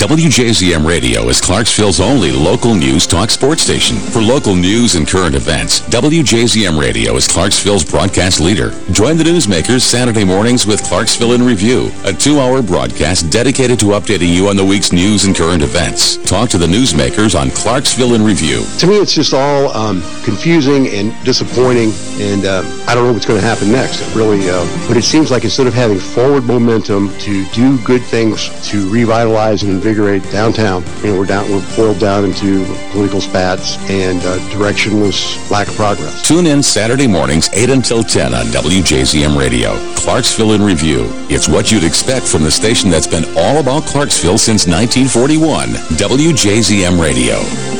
WJZM Radio is Clarksville's only local news talk sports station. For local news and current events, WJZM Radio is Clarksville's broadcast leader. Join the newsmakers Saturday mornings with Clarksville in Review, a two-hour broadcast dedicated to updating you on the week's news and current events. Talk to the newsmakers on Clarksville in Review. To me, it's just all um, confusing and disappointing, and uh, I don't know what's going to happen next. Really, uh, but it seems like instead of having forward momentum to do good things to revitalize and reinvigorate downtown. You know, we're down, we're boiled down into political spats and uh, directionless lack of progress. Tune in Saturday mornings 8 until 10 on WJZM Radio. Clarksville in Review. It's what you'd expect from the station that's been all about Clarksville since 1941. WJZM Radio.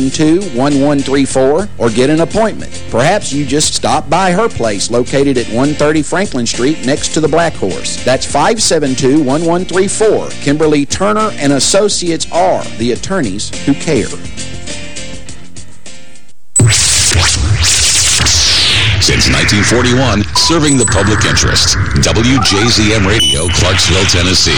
572-1134 or get an appointment. Perhaps you just stop by her place located at 130 Franklin Street next to the Black Horse. That's 572-1134. Kimberly Turner and Associates are the attorneys who care. Since 1941, serving the public interest. WJZM Radio, Clarksville, Tennessee.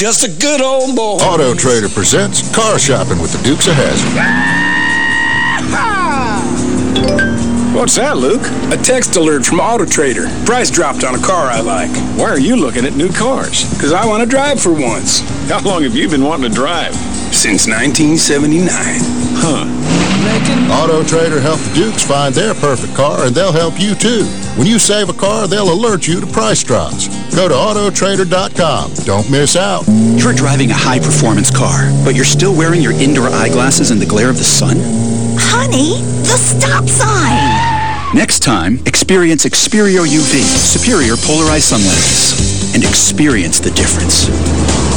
Just a good old boy. Auto Trader presents Car Shopping with the Dukes of Hazzard. What's that, Luke? A text alert from Auto Trader. Price dropped on a car I like. Why are you looking at new cars? Because I want to drive for once. How long have you been wanting to drive? Since 1979. Huh. Auto Trader helped the Dukes find their perfect car, and they'll help you too. When you save a car, they'll alert you to price drops. Go to AutoTrader.com. Don't miss out. You're driving a high-performance car, but you're still wearing your indoor eyeglasses in the glare of the sun? Honey, the stop sign! Next time, experience Xperio UV, superior polarized sun lenses, and experience the difference.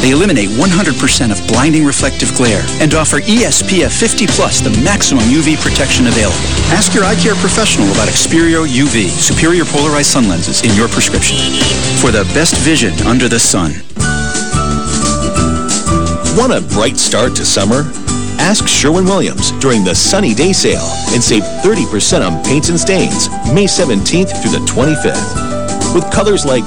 They eliminate 100% of blinding reflective glare and offer ESPF 50 Plus, the maximum UV protection available. Ask your eye care professional about Xperio UV, superior polarized sun lenses in your prescription. For the best vision under the sun. Want a bright start to summer? Ask Sherwin-Williams during the Sunny Day Sale and save 30% on paints and stains May 17th through the 25th. With colors like